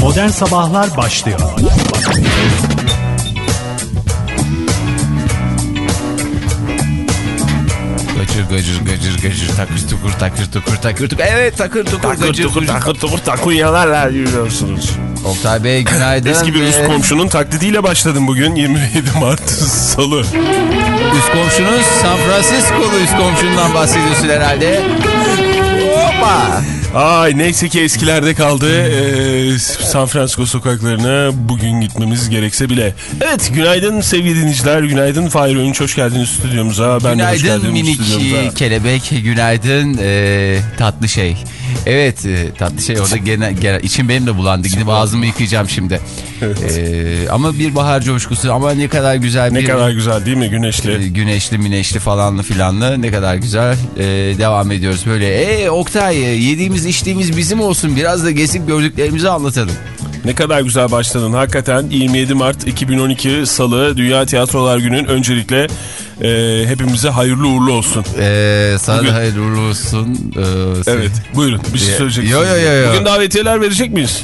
Modern Sabahlar başlıyor. Gacır gacır gacır gacır takır tukur takır tukur takır tukur. Evet takır tukur Takır gacır tukur takır tukur takunyalarla yürüyorsunuz. Oktay Bey günaydın. Eski bir üst komşunun taklidiyle başladım bugün 27 Mart Salı. Üst komşunuz San Francisco'lu üst komşundan bahsediyorsun herhalde. Hoppa. Ay neyse ki eskilerde kaldı. Ee, San Francisco sokaklarına bugün gitmemiz gerekse bile. Evet günaydın sevgili dinleyiciler. Günaydın Fahir Öğünç hoş geldiniz stüdyomuza. Ben de hoş Günaydın minik stüdyomuza. kelebek, günaydın e, tatlı şey. Evet e, tatlı şey orada gene, gene içim benim de bulandı. Gidip ağzımı yıkayacağım şimdi. E, ama bir bahar coşkusu ama ne kadar güzel Ne bir kadar güzel değil mi e, güneşli? güneşli mineşli falanlı filanlı ne kadar güzel E, devam ediyoruz böyle. E Oktay e, yediğimiz içtiğimiz bizim olsun biraz da gezip gördüklerimizi anlatalım. Ne kadar güzel başladın. Hakikaten 27 Mart 2012 Salı Dünya Tiyatrolar Günü'nün öncelikle e, hepimize hayırlı uğurlu olsun. E, sana Bugün- hayırlı uğurlu olsun. E, Evet buyurun bir şey söyleyeceksiniz. Yo, yo, yo, yo. Bugün davetiyeler verecek miyiz?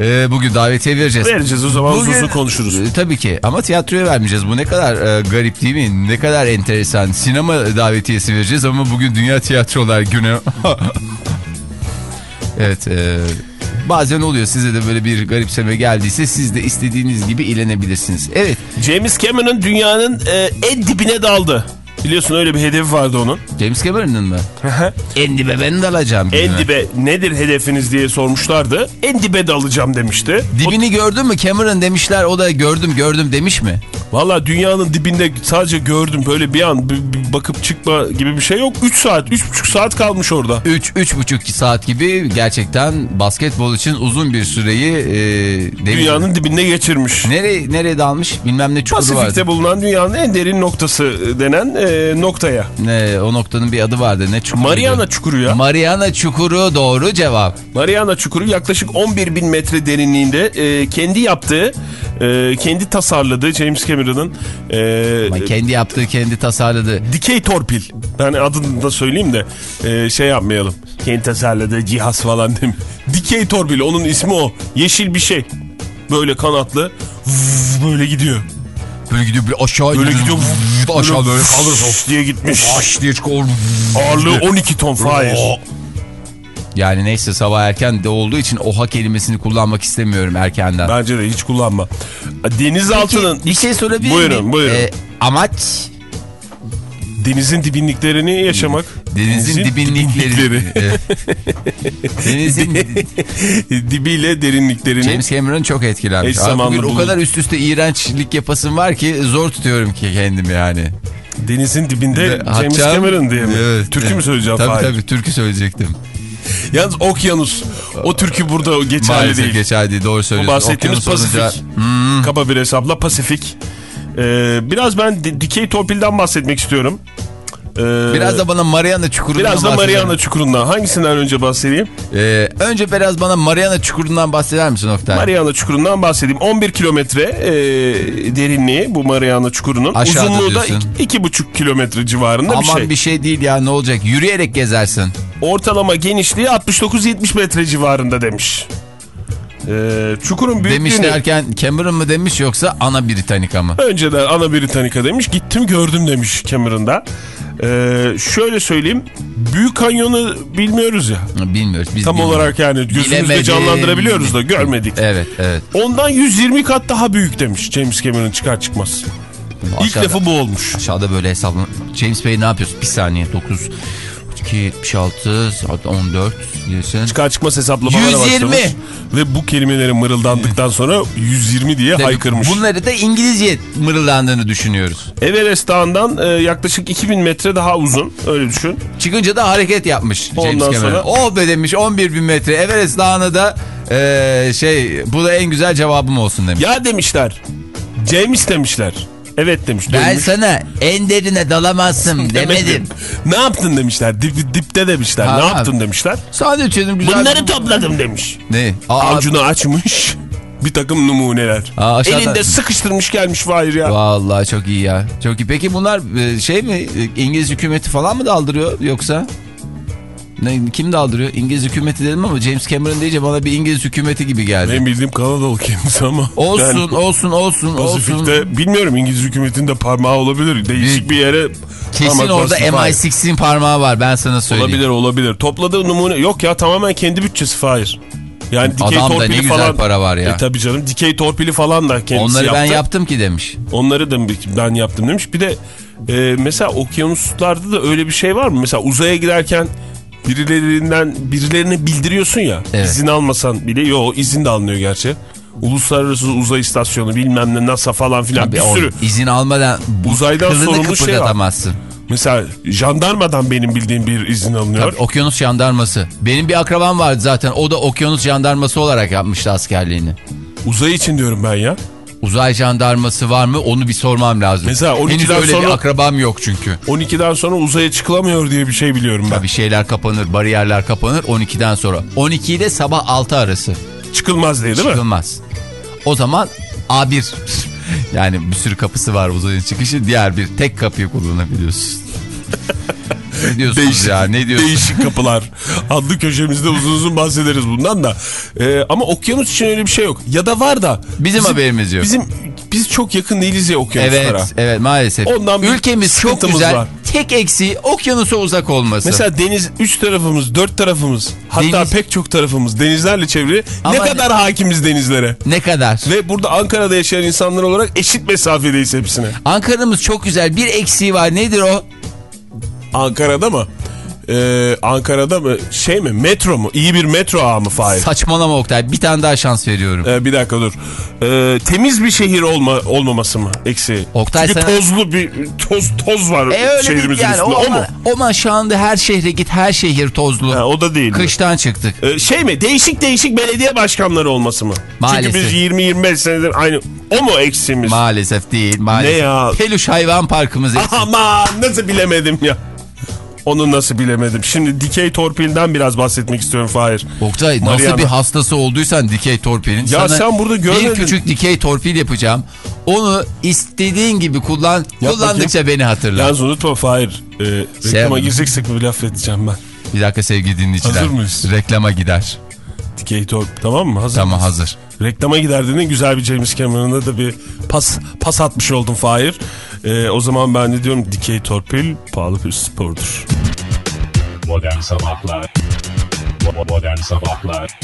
e, bugün davetiye vereceğiz. Vereceğiz o zaman uzun uzun konuşuruz. E, tabii ki ama tiyatroya vermeyeceğiz. Bu ne kadar e, garip değil mi? Ne kadar enteresan. Sinema davetiyesi vereceğiz ama bugün Dünya Tiyatrolar Günü. evet. e, bazen oluyor size de böyle bir garipseme geldiyse siz de istediğiniz gibi ilenebilirsiniz. Evet. James Cameron dünyanın e, en dibine daldı. Biliyorsun öyle bir hedefi vardı onun. James Cameron'ın mı? en dibe ben de alacağım. gibi en mi? dibe nedir hedefiniz diye sormuşlardı. En dibe dalacağım demişti. Dibini gördün mü Cameron demişler o da gördüm gördüm demiş mi? Valla dünyanın dibinde sadece gördüm böyle bir an bir- bir bakıp çıkma gibi bir şey yok. 3 saat 3,5 saat kalmış orada. 3 buçuk saat gibi gerçekten basketbol için uzun bir süreyi e. Dünyanın dibinde geçirmiş. Nereye, nereye dalmış? Bilmem ne çukuru Pasifik'te vardı. bulunan dünyanın en derin noktası denen e, noktaya. Ne, o noktanın bir adı vardı. Ne çukuru? Mariana Çukuru ya. Mariana Çukuru doğru cevap. Mariana Çukuru yaklaşık 11 bin metre derinliğinde e, kendi yaptığı, e, kendi tasarladığı James Cameron'ın e, Ama kendi yaptığı, kendi tasarladığı. dikey torpil. Ben adını da söyleyeyim de e, şey yapmayalım. Kendi tasarladığı cihaz falan değil mi? Dikey torpil onun ismi o. Yeşil bir şey. Böyle kanatlı. Vv, böyle gidiyor. Böyle gidiyor bir aşağı Böyle gidiyor. vv, aşağı böyle kalır. Diye gitmiş. Aş diye çıkıyor. Ağırlığı 12 ton Fahir. Yani neyse sabah erken de olduğu için oha kelimesini kullanmak istemiyorum erkenden. Bence de hiç kullanma. Denizaltının bir şey sorabilir Buyurun, miyim? buyurun. Ee, amaç denizin dibinliklerini yaşamak. denizin, dibinlikleri. Evet. denizin dibiyle derinliklerini. James Cameron çok etkilenmiş. Abi bugün o bulun. kadar üst üste iğrençlik yapasım var ki zor tutuyorum ki kendimi yani. Denizin dibinde James Atacağım- Cameron diye mi? Evet. Türkü mü söyleyeceğim Tabii Fahir? tabii türkü söyleyecektim. Yalnız okyanus. O türkü burada geçerli Maalesef değil. geçerli değil doğru söylüyorsun. bahsettiğimiz Okyanus olunca- Pasifik. Kaba bir hesapla Pasifik. Ee, biraz ben di- dikey torpilden bahsetmek istiyorum. Ee, Biraz da bana Mariana Çukuru'ndan biraz da Mariana? Çukuru'ndan. Hangisinden önce bahsedeyim? Ee, önce biraz bana Mariana Çukuru'ndan bahseder misin Oktay? Mariana Çukuru'ndan bahsedeyim. 11 kilometre e, derinliği bu Mariana Çukuru'nun. Uzunluğu da diyorsun. 2,5 kilometre civarında Aman bir şey. bir şey değil ya ne olacak yürüyerek gezersin. Ortalama genişliği 69-70 metre civarında demiş. Ee, çukurun Demiş büyüklüğünü derken Cameron mı demiş yoksa Ana Britannica mı? önceden Ana Britannica demiş. Gittim gördüm demiş Cameron'da. Ee, şöyle söyleyeyim. Büyük kanyonu bilmiyoruz ya. Bilmiyoruz. Biz Tam bilmiyoruz. olarak yani gözümüzde Bilemedim. canlandırabiliyoruz da görmedik. Evet evet. Ondan 120 kat daha büyük demiş James Cameron çıkar çıkmaz. İlk Aşağıda- lafı bu olmuş. Aşağıda böyle hesaplan. James Bey ne yapıyorsun? Bir saniye 9 2 76 saat 14 diyorsun. Çıkar çıkmaz hesaplamalara 120. başlamış. Ve bu kelimeleri mırıldandıktan sonra 120 diye Tabii haykırmış. Bunları da İngilizce mırıldandığını düşünüyoruz. Everest Dağı'ndan e, yaklaşık 2000 metre daha uzun. Öyle düşün. Çıkınca da hareket yapmış James Ondan Cameron. sonra- Oh be demiş 11 bin metre Everest Dağı'na da eee, şey bu da en güzel cevabım olsun demiş. Ya demişler. James demişler. Evet demiş. ben dönmüş. sana en derine dalamazsın demedim. ne yaptın demişler. Dip, dipte demişler. Ha, ne yaptın demişler. Sadece dedim güzel. Bunları topladım demiş. Ne? Aa, Avucunu açmış. Bir takım numuneler. Aa, Elinde sıkıştırmış gelmiş Fahir ya. Vallahi çok iyi ya. Çok iyi. Peki bunlar e, şey mi e, İngiliz hükümeti falan mı daldırıyor yoksa? Ne, kim daldırıyor? İngiliz hükümeti dedim ama James Cameron deyince bana bir İngiliz hükümeti gibi geldi. Benim bildiğim Kanadalı kendisi ama. Olsun Yani olsun olsun Pasifik'te olsun. bilmiyorum İngiliz hükümetinde parmağı olabilir. Değişik bir yere Kesin orada bastı Fahir. MI6'in parmağı var ben sana söyleyeyim. Olabilir olabilir. Topladığı numune yok ya tamamen kendi bütçesi Fahir. Yani dikey Adamda torpili ne güzel falan. para var ya. E tabi canım dikey torpili falan da kendisi Onları yaptı. ben yaptım ki demiş. Onları da ben yaptım demiş. Bir de e, mesela okyanuslarda da öyle bir şey var mı? Mesela uzaya giderken birilerinden birilerine bildiriyorsun ya. Evet. İzin almasan bile. Yo izin de alınıyor gerçi. Uluslararası Uzay İstasyonu bilmem ne NASA falan filan Tabii bir o sürü. izin almadan Uzaydan sorumlu şey var. kıpırdatamazsın. Mesela jandarmadan benim bildiğim bir izin alınıyor. Tabii, okyanus jandarması. Benim bir akrabam vardı zaten. O da okyanus jandarması olarak yapmıştı askerliğini. Uzay için diyorum ben ya. Uzay jandarması var mı onu bir sormam lazım. Mesela Henüz 12'den öyle sonra- bir akrabam yok çünkü. 12'den sonra uzaya çıkılamıyor diye bir şey biliyorum ben. Tabii şeyler kapanır, bariyerler kapanır 12'den sonra. 12 ile sabah 6 arası Çıkılmaz diye değil mi? çıkılmaz. O zaman A1 yani bir sürü kapısı var uzayın çıkışı. Diğer bir tek kapıyı kullanabiliyorsun. ne diyorsunuz Değişik, ya ne diyorsunuz? değişik kapılar. Adlı köşemizde uzun uzun bahsederiz bundan da. Ee, ama okyanus için öyle bir şey yok. Ya da var da. Bizim haberimiz yok. Bizim biz çok yakın değiliz ya okyanuslara. Evet, evet maalesef. Ondan Ülkemiz çok güzel. var. Tek eksiği okyanusa uzak olması. Mesela deniz üç tarafımız, dört tarafımız, hatta Deniz- pek çok tarafımız denizlerle çevrili. Ama ne ne- kadar hakimiz denizlere. ne kadar? Ve burada Ankara'da yaşayan insanlar olarak eşit mesafedeyiz hepsine. Ankara'mız çok güzel. Bir eksiği var. Nedir o? Ankara'da mı? Ee, Ankara'da mı? Şey mi? Metro mu? İyi bir metro ağı mı Fahir? Saçmalama Oktay. Bir tane daha şans veriyorum. Ee, bir dakika dur. Ee, temiz bir şehir olma, olmaması mı eksiği? Oktay Çünkü sana- tozlu bir toz toz var E öyle şehrimizin yani. üstünde. O, O, mu? ama, ama şu anda her şehre git. Her şehir tozlu. Ha, o da değil. mi? Kıştan çıktık. Ee, şey mi? Değişik değişik belediye başkanları olması mı? Maalesef. Çünkü biz 20-25 senedir aynı. O mu eksiğimiz? Maalesef değil. Maalesef. Ne ya? Peluş hayvan parkımız eksik. Aman nasıl bilemedim ya. Onu nasıl bilemedim. Şimdi dikey torpilden biraz bahsetmek istiyorum Fahir. Oktay nasıl Mariana. bir hastası olduysan dikey torpilin. Ya sana sen burada görmedin. Bir küçük dikey torpil yapacağım. Onu istediğin gibi kullan. Kullandıkça beni hatırla. Yalnız unutma Fahir. E, reklama Şey- gireceksek bir laf edeceğim ben. Bir dakika sevgili dinleyiciler. Hazır mıyız? Reklama gider. Dikey torpil tamam mı? Hazır Tamam mısın? hazır. Reklama giderdiğinde güzel bir James Cameron'a da bir pas pas atmış oldum Fahir. Ee, o zaman ben de diyorum dikey torpil pahalı bir spordur. Modern Sabahlar Bo- Modern Sabahlar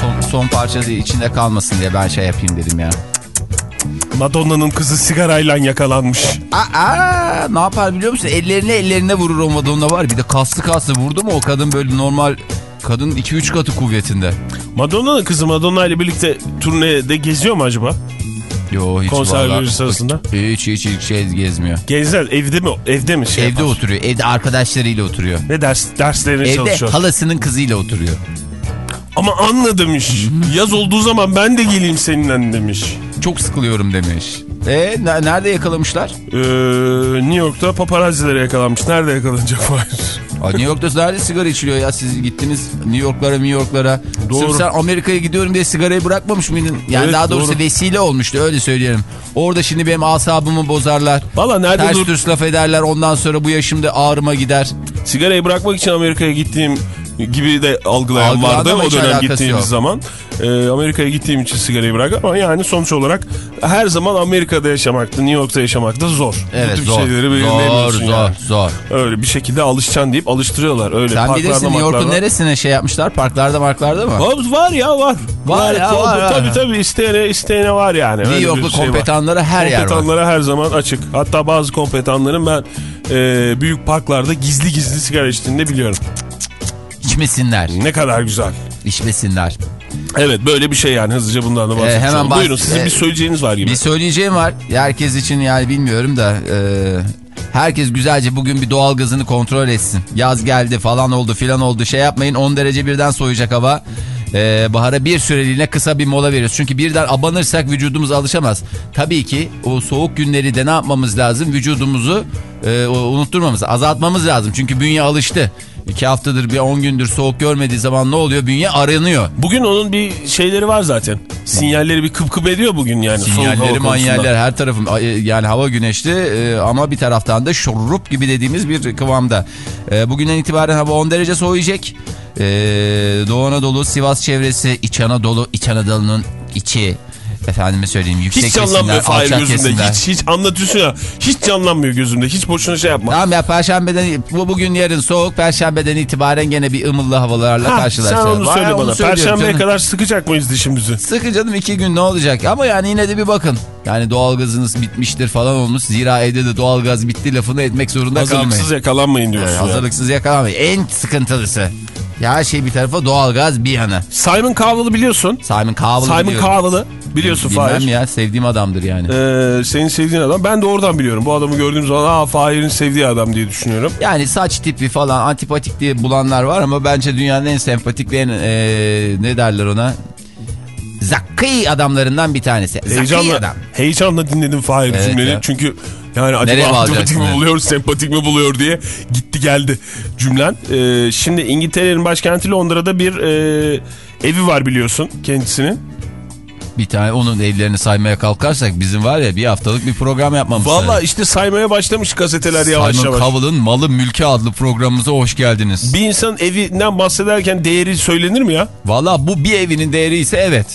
Son, son parçası içinde kalmasın diye ben şey yapayım dedim ya. Madonna'nın kızı sigarayla yakalanmış. Aa, ne yapar biliyor musun? Ellerine ellerine vurur o Madonna var. Bir de kaslı kaslı vurdu mu o kadın böyle normal kadın 2-3 katı kuvvetinde. Madonna'nın kızı Madonna ile birlikte turnede geziyor mu acaba? Yo hiç Konser vallahi- sırasında. Hiç hiç hiç şey gezmiyor. Gezer evde mi? Evde mi şey Evde yapar? oturuyor. Evde arkadaşlarıyla oturuyor. Ve ders, derslerine Evde çalışıyor. halasının kızıyla oturuyor. Ama anla demiş. Yaz olduğu zaman ben de geleyim seninle demiş. Çok sıkılıyorum demiş. E ne- nerede yakalamışlar? Ee, New York'ta paparazzilere yakalanmış. Nerede yakalanacak Fahir? New York'ta nerede sigara içiliyor ya? Siz gittiniz New York'lara, New York'lara. Doğru. Sırf sen Amerika'ya gidiyorum diye sigarayı bırakmamış mıydın? Yani Evet, daha doğrusu doğru. vesile olmuştu öyle söyleyelim. Orada şimdi benim asabımı bozarlar. Valla nerede Ters dur? düz laf ederler ondan sonra bu yaşımda ağrıma gider. Sigarayı bırakmak için Amerika'ya gittiğim gibi de algılayan Algılandı vardı o dönem gittiğimiz yok. zaman. Ee, Amerika'ya gittiğim için sigarayı bırak ama yani sonuç olarak her zaman Amerika'da yaşamakta, New York'ta yaşamakta zor. Evet Bu tip zor. şeyleri Zor zor yani. zor. Öyle bir şekilde alışacaksın deyip alıştırıyorlar. Öyle Sen parklarda, bilirsin New York'un neresine şey yapmışlar? Parklarda marklarda mı? Var, var ya var. Var ya, var, var. Tabii tabii isteyene, isteyene var yani. New Öyle Yorklu şey var. kompetanlara her yer var. Kompetanlara her zaman açık. Hatta bazı kompetanların ben e, büyük parklarda gizli gizli sigara içtiğini de biliyorum. İçmesinler. Ne kadar güzel. İçmesinler. Evet böyle bir şey yani hızlıca bundan da bahsedeceğim. hemen bahs- Buyurun sizin e, bir söyleyeceğiniz var gibi. Bir söyleyeceğim var. Herkes için yani bilmiyorum da e, herkes güzelce bugün bir doğal gazını kontrol etsin. Yaz geldi falan oldu filan oldu şey yapmayın 10 derece birden soğuyacak hava. E, bahara bir süreliğine kısa bir mola veriyoruz. Çünkü birden abanırsak vücudumuz alışamaz. Tabii ki o soğuk günleri de ne yapmamız lazım? Vücudumuzu e, unutturmamız, azaltmamız lazım. Çünkü bünye alıştı. İki haftadır bir 10 gündür soğuk görmediği zaman ne oluyor? Bünye aranıyor. Bugün onun bir şeyleri var zaten. Sinyalleri bir kıp kıp ediyor bugün yani. Sinyalleri manyaller her tarafım yani hava güneşli e, ama bir taraftan da şurup gibi dediğimiz bir kıvamda. E, Bugünden itibaren hava 10 derece soğuyacak. E, Doğu Anadolu, Sivas çevresi, İç Anadolu, İç Anadolu'nun içi. Efendime söyleyeyim yüksek Hiç canlanmıyor Fahir gözümde. Hiç, hiç anlatıyorsun ya. Hiç canlanmıyor gözümde. Hiç boşuna şey yapma. Tamam ya perşembeden bu bugün yarın soğuk perşembeden itibaren gene bir ımıllı havalarla Ha, sen karşılaşacağız. onu söyle bana. söylüyorum Perşembeye canım. kadar sıkacak mıyız dişimizi? Sıkı canım iki gün ne olacak ama yani yine de bir bakın. Yani doğalgazınız bitmiştir falan olmuş. Zira evde de doğalgaz bitti lafını etmek zorunda kalmayın. Hazırlıksız yakalanmayın diyorsun. Evet, ya. hazırlıksız yakalamayın. En sıkıntılısı. Ya şey bir tarafa doğalgaz bir yana. Simon Cowell'ı biliyorsun. Simon Cowell'ı Simon. Cowell'ı biliyorsun Bilmem Fahir. ya sevdiğim adamdır yani. Ee, senin sevdiğin adam. Ben de oradan biliyorum. Bu adamı gördüğüm zaman aa Fahir'in sevdiği adam diye düşünüyorum. Yani saç tipi falan antipatik diye bulanlar var ama bence dünyanın en sempatik ve en e, ne derler ona? Zakki adamlarından bir tanesi. Heyecanla, adam. heyecanla dinledim Fahir Evet cümleni. ya. Çünkü yani acaba antipatik mi buluyor, sempatik mi buluyor diye gitti geldi cümlen. Ee, şimdi İngiltere'nin başkenti Londra'da bir e, evi var biliyorsun kendisinin. Bir tane onun evlerini saymaya kalkarsak bizim var ya bir haftalık bir program yapmamız Valla işte saymaya başlamış gazeteler yavaş Simon yavaş. Cowell'ın Malı Mülki adlı programımıza hoş geldiniz. Bir insanın evinden bahsederken değeri söylenir mi ya? Valla bu bir evinin değeri ise evet.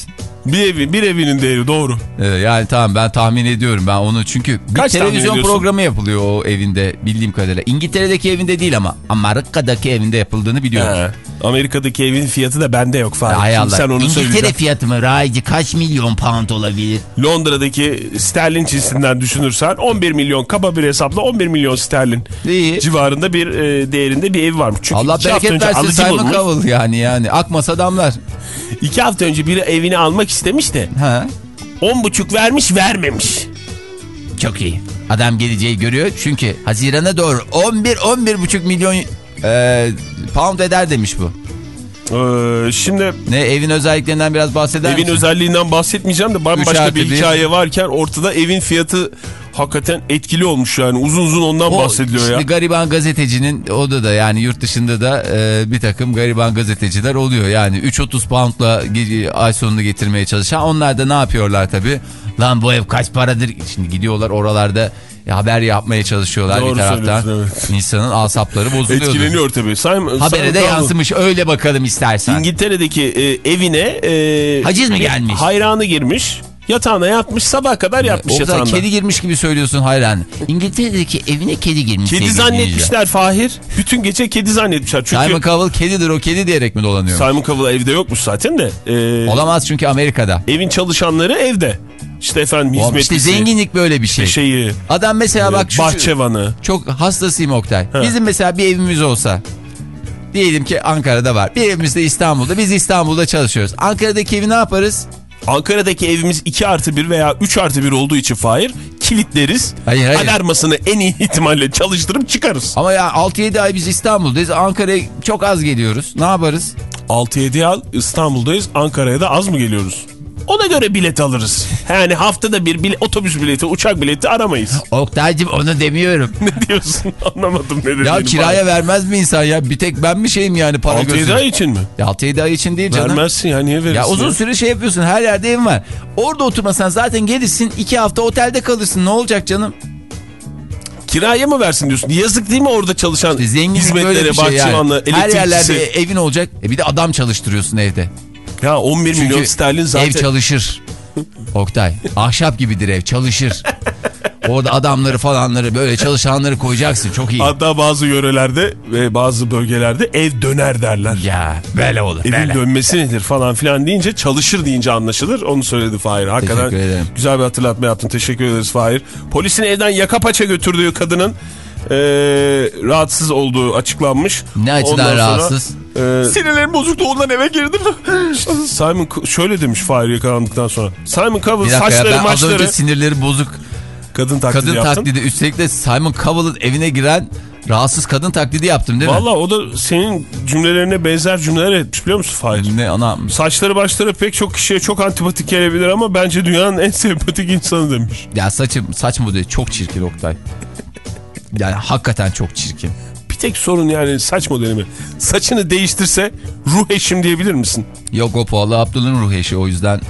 Bir evi, bir evinin değeri doğru. Ee, yani tamam ben tahmin ediyorum ben onu çünkü bir Kaç televizyon programı yapılıyor o evinde bildiğim kadarıyla. İngiltere'deki evinde değil ama Amerika'daki evinde yapıldığını biliyorum. He. Amerika'daki evin fiyatı da bende yok Fahir. Hay Allah. Sen onu İngiltere söyleyeceksin. fiyatı mı Rayici kaç milyon pound olabilir? Londra'daki sterlin cinsinden düşünürsen 11 milyon kaba bir hesapla 11 milyon sterlin İyi. civarında bir e, değerinde bir ev varmış. Çünkü Allah bereket versin Simon. Cowell yani yani akmasa damlar. İki hafta önce biri evini almak istemiş de Ha. 10,5 vermiş vermemiş. Çok iyi. Adam geleceği görüyor çünkü Haziran'a doğru 11-11,5 milyon e, pound eder demiş bu. Ee, şimdi Ne evin özelliklerinden biraz bahseder evin misin? özelliğinden bahsetmeyeceğim de bambaşka bir. hikaye varken ortada evin fiyatı hakikaten etkili olmuş yani uzun uzun ondan O bahsediliyor şimdi ya. gariban gazetecinin o da da yani yurt dışında da e, bir takım gariban gazeteciler oluyor. Yani 3.30 poundla ay sonunu getirmeye çalışan onlar da ne yapıyorlar tabii? Lan bu ev kaç paradır? Şimdi gidiyorlar oralarda e, haber yapmaya çalışıyorlar Doğru bir taraftan. söylüyorsun, İnsanın asapları bozuluyordu. Etkileniyor tabii. Simon, Habere Simon de yansımış öyle bakalım istersen. İngiltere'deki e, evine e, Haciz mi gelmiş? Hayranı girmiş. Yatağına yatmış sabaha kadar yatmış O yatağında. kedi girmiş gibi söylüyorsun hayran. İngiltere'deki evine kedi girmiş. Kedi zannetmişler Fahir. Bütün gece kedi zannetmişler. Çünkü. Simon Cowell kedidir o kedi diyerek mi dolanıyor? Simon Cowell evde yokmuş zaten de. E, Olamaz çünkü Amerika'da. evin çalışanları evde. İşte efendim Oğlum hizmetlisi. işte zenginlik böyle bir şey. Şeyi. Adam mesela bak şu, bahçıvanı. çok hastasıyım Oktay. Bizim mesela bir evimiz olsa. Diyelim ki Ankara'da var. Bir evimiz de İstanbul'da. Biz İstanbul'da çalışıyoruz. Ankara'daki evi ne yaparız? Ankara'daki evimiz 2 artı 1 veya 3 artı 1 olduğu için Fahir kilitleriz. Hayır, hayır. Alarmasını en iyi ihtimalle çalıştırıp çıkarız. Ama ya 6-7 ay biz İstanbul'dayız. Ankara'ya çok az geliyoruz. Ne yaparız? 6-7 al İstanbul'dayız Ankara'ya da az mı geliyoruz? Ona göre bilet alırız. Yani haftada bir bile, otobüs bileti, uçak bileti aramayız. Oktay'cım onu demiyorum. ne diyorsun? Anlamadım ne dediğini. ya kiraya vermez mi insan ya? Bir tek ben mi şeyim yani para 6-7 gözü? ay için mi? Ya 6-7 ay için değil canım. Vermezsin ya niye verirsin? Ya uzun süre şey yapıyorsun her yerde evin var. Orada oturmasan zaten gelirsin iki hafta otelde kalırsın ne olacak canım? Kiraya mı versin diyorsun? Yazık değil mi orada çalışan İşte hizmetlere, şey bahçıvanla, yani. Her elektrikçisi? yerlerde evin olacak. E bir de adam çalıştırıyorsun evde. Ya 11 milyon Çünkü sterlin zaten. ev çalışır. Oktay ahşap gibidir ev çalışır. Orada adamları falanları böyle çalışanları koyacaksın çok iyi. Hatta bazı yörelerde ve bazı bölgelerde ev döner derler. Ya böyle olur Evin böyle. dönmesi nedir falan filan deyince çalışır deyince anlaşılır. Onu söyledi Fahir. Hakikaten Teşekkür ederim. güzel bir hatırlatma yaptın. Teşekkür ederiz Fahir. Polisin evden yaka paça götürdüğü kadının eee, rahatsız olduğu açıklanmış. Ne açıdan Ondan sonra, rahatsız? eee, Sinirlerim bozuktu ondan eve girdim. Simon şöyle demiş Fahir yakalandıktan sonra. Simon Cowell dakika ya, saçları ben az maçları önce sinirleri bozuk kadın taklidi kadın yaptın. taklidi üstelik de Simon Cowell'ın evine giren rahatsız kadın taklidi yaptım değil mi? Valla o da senin cümlelerine benzer cümleler etmiş biliyor musun Fahir? Ne ana Saçları başları pek çok kişiye çok antipatik gelebilir ama bence dünyanın en sempatik insanı demiş. ya saçım saç modeli çok çirkin Oktay. Yani hakikaten çok çirkin. Bir tek sorun yani saç modeli mi? Saçını değiştirse ruh eşim diyebilir misin? Yok o Pahalı Abdul'un ruh eşi o yüzden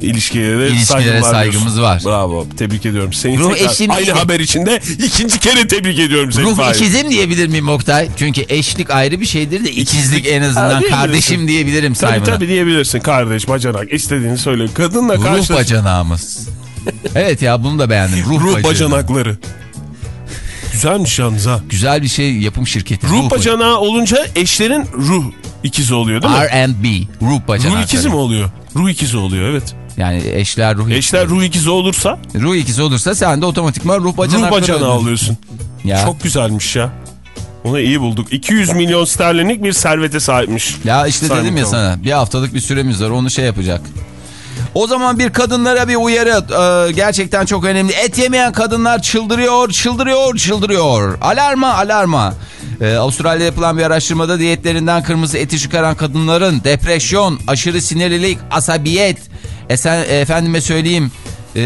İlişkilere, İlişkilere saygımız var. Bravo. Tebrik ediyorum. Seni Ruh tekrar aynı haber içinde ikinci kere tebrik ediyorum seni. ruh Fahir. ikizim diyebilir miyim Oktay? Çünkü eşlik ayrı bir şeydir de ikizlik en azından Ha, kardeşim diyebilirim Tabii Simon'a. tabii diyebilirsin kardeş, bacanak istediğini söyle. Kadınla Ruh karşı bacanağımız. evet ya bunu da beğendim. Ruh, ruh bacanakları. Güzelmiş yalnız ha. Güzel bir şey yapım şirketi. Ruh bacanağı olunca eşlerin ruh ikizi oluyor değil mi? R&B. Ruh bacanakları. Ruh ikizi mi oluyor? Ruh ikizi oluyor evet. Yani eşler ruh Eşler ruh ikizi olursa Ruh ikizi olursa sen de otomatikman ruh bacanakları ruh bacanağı oluyorsun. Ya. Çok güzelmiş ya. Onu iyi bulduk. 200 milyon sterlinlik bir servete sahipmiş. Ya işte Simon dedim ya sana bir haftalık bir süremiz var onu şey yapacak. O zaman bir kadınlara bir uyarı Ee, gerçekten çok önemli. Et yemeyen kadınlar çıldırıyor, çıldırıyor, çıldırıyor. Alarma, alarma. Ee, Avustralya'da yapılan bir araştırmada diyetlerinden kırmızı eti çıkaran kadınların depresyon, aşırı sinirlilik, asabiyet, esen, efendime söyleyeyim e,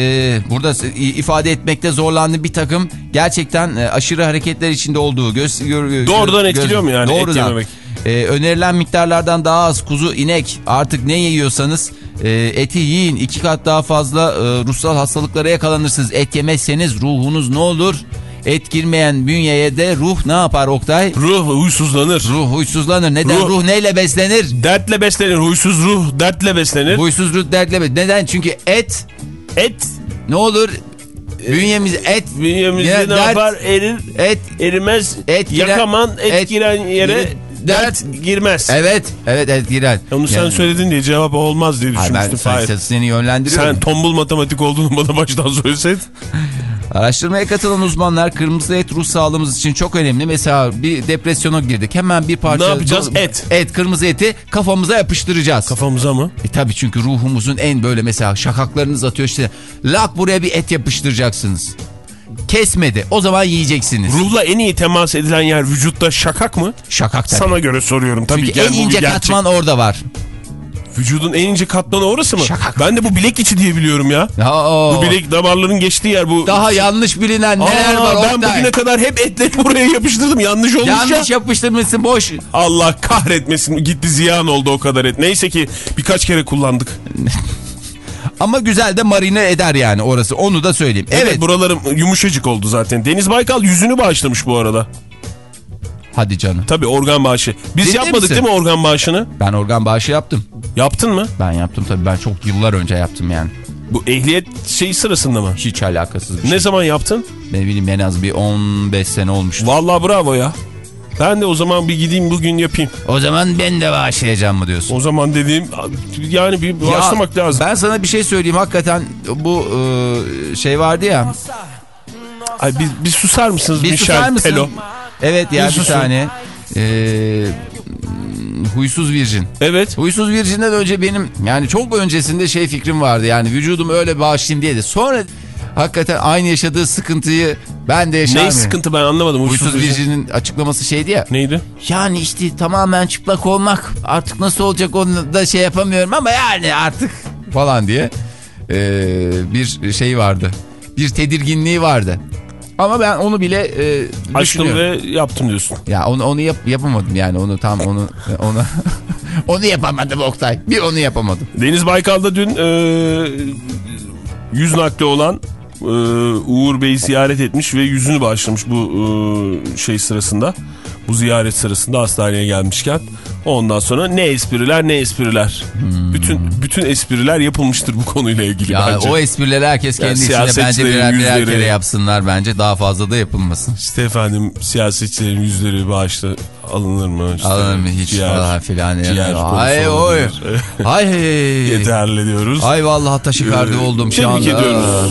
burada ifade etmekte zorlandığı bir takım gerçekten e, aşırı hareketler içinde olduğu göz, gör- gö- Doğrudan göz- etkiliyor mu yani et Doğrudan. yememek? Ee, önerilen miktarlardan daha az kuzu, inek artık ne yiyorsanız e, eti yiyin. iki kat daha fazla e, ruhsal hastalıklara yakalanırsınız. Et yemezseniz ruhunuz ne olur? Et girmeyen bünyeye de ruh ne yapar Oktay? Ruh huysuzlanır. Ruh huysuzlanır. Neden? Ruh- Ruh, neyle beslenir? Dertle beslenir. Huysuz ruh dertle beslenir. Huysuz ruh dertle beslenir. Neden? Çünkü et Et ne olur? Bünyemiz et. bünyemizde ne dert- yapar? Erir, Et. erimez. Et giren- yakaman et, et- giren Yere- dert, girmez. Evet. Evet et girer. Onu sen Yani- söyledin diye cevap olmaz diye Hayır, ben düşünmüştüm. sen, seni yönlendiriyorum. Sen tombul matematik olduğunu bana baştan söyleseydin. Araştırmaya katılan uzmanlar kırmızı et ruh sağlığımız için çok önemli. Mesela bir depresyona girdik. Hemen bir parça... Ne yapacağız? Et. Et, kırmızı eti kafamıza yapıştıracağız. Kafamıza mı? E tabii çünkü ruhumuzun en böyle mesela şakaklarınız atıyor işte. Lak buraya bir et yapıştıracaksınız. Kesmedi. O zaman yiyeceksiniz. Ruhla en iyi temas edilen yer vücutta şakak mı? Şakak tabii. Sana göre soruyorum tabii Çünkü en ince gerçek. katman orada var. Vücudun en ince katmanı orası mı? Şakak. Ben de bu bilek içi diye biliyorum ya. Aa, Bu bilek damarların geçtiği yer bu. Daha yanlış bilinen neler Aa, var ben Oktay. bugüne kadar hep etleri buraya yapıştırdım. Yanlış olmuş Yanlış ya. yapıştırmışsın boş. Allah kahretmesin. Gitti ziyan oldu o kadar et. Neyse ki birkaç kere kullandık. Ama güzel de marine eder yani orası. Onu da söyleyeyim. Evet, evet. buralarım yumuşacık oldu zaten. Deniz Baykal yüzünü bağışlamış bu arada. Hadi canım. Tabii organ bağışı. Biz Ciddi yapmadık misin? değil mi organ bağışını? Ben organ bağışı yaptım. Yaptın mı? Ben yaptım tabii. Ben çok yıllar önce yaptım yani. Bu ehliyet şeyi sırasında mı? Hiç alakasız bir şey. Ne zaman yaptın? Ne bileyim en az bir 15 sene olmuştu. Vallahi bravo ya. Ben de o zaman bir gideyim bugün yapayım. O zaman ben de bağışlayacağım mı diyorsun? O zaman dediğim yani bir başlamak Ya, lazım. Ben sana bir şey söyleyeyim. Hakikaten bu e, şey vardı ya. Ay bir, bir susar mısınız Bir Michel susar mısın? Evet ya Bir bir, susun. tane. E, huysuz virjin. Evet. Huysuz virjinden önce benim yani çok öncesinde şey fikrim vardı. Yani vücudumu öyle bağışlayayım diye de. Sonra hakikaten aynı yaşadığı sıkıntıyı ben de yaşar Ne sıkıntı ben anlamadım. Huysuz virjin. virjinin açıklaması şeydi ya. Neydi? Yani işte tamamen çıplak olmak artık nasıl olacak onu da şey yapamıyorum ama yani artık falan diye ee, bir şey vardı. Bir tedirginliği vardı. Ama ben onu bile e, Açtım ve yaptım diyorsun. Ya onu onu yap, yapamadım yani onu tam onu onu onu yapamadım Oktay. Bir onu yapamadım. Deniz Baykal'da dün e, yüz nakli olan e, Uğur Bey'i ziyaret etmiş ve yüzünü bağışlamış bu e, şey sırasında. Bu ziyaret sırasında hastaneye gelmişken. Ondan sonra ne espriler ne espriler. Bütün bütün espriler yapılmıştır bu konuyla ilgili Hmm. Ya bence. o esprileri herkes Yani kendi içinde bence birer birer yüzleri- kere yapsınlar bence daha fazla da yapılmasın. İşte efendim siyasetçilerin yüzleri bağışla alınır mı? İşte Alınır mı hiç ciğer- falan filan. ciğer yani. Ay oy. Ay. Yeterli diyoruz. Ay vallahi taşikardi Ee, oldum şu tebrik anda. ediyoruz.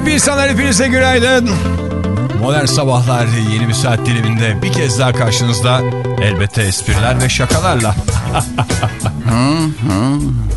Kalp insanlar hepinize günaydın. Modern sabahlar yeni bir saat diliminde bir kez daha karşınızda elbette espriler ve şakalarla.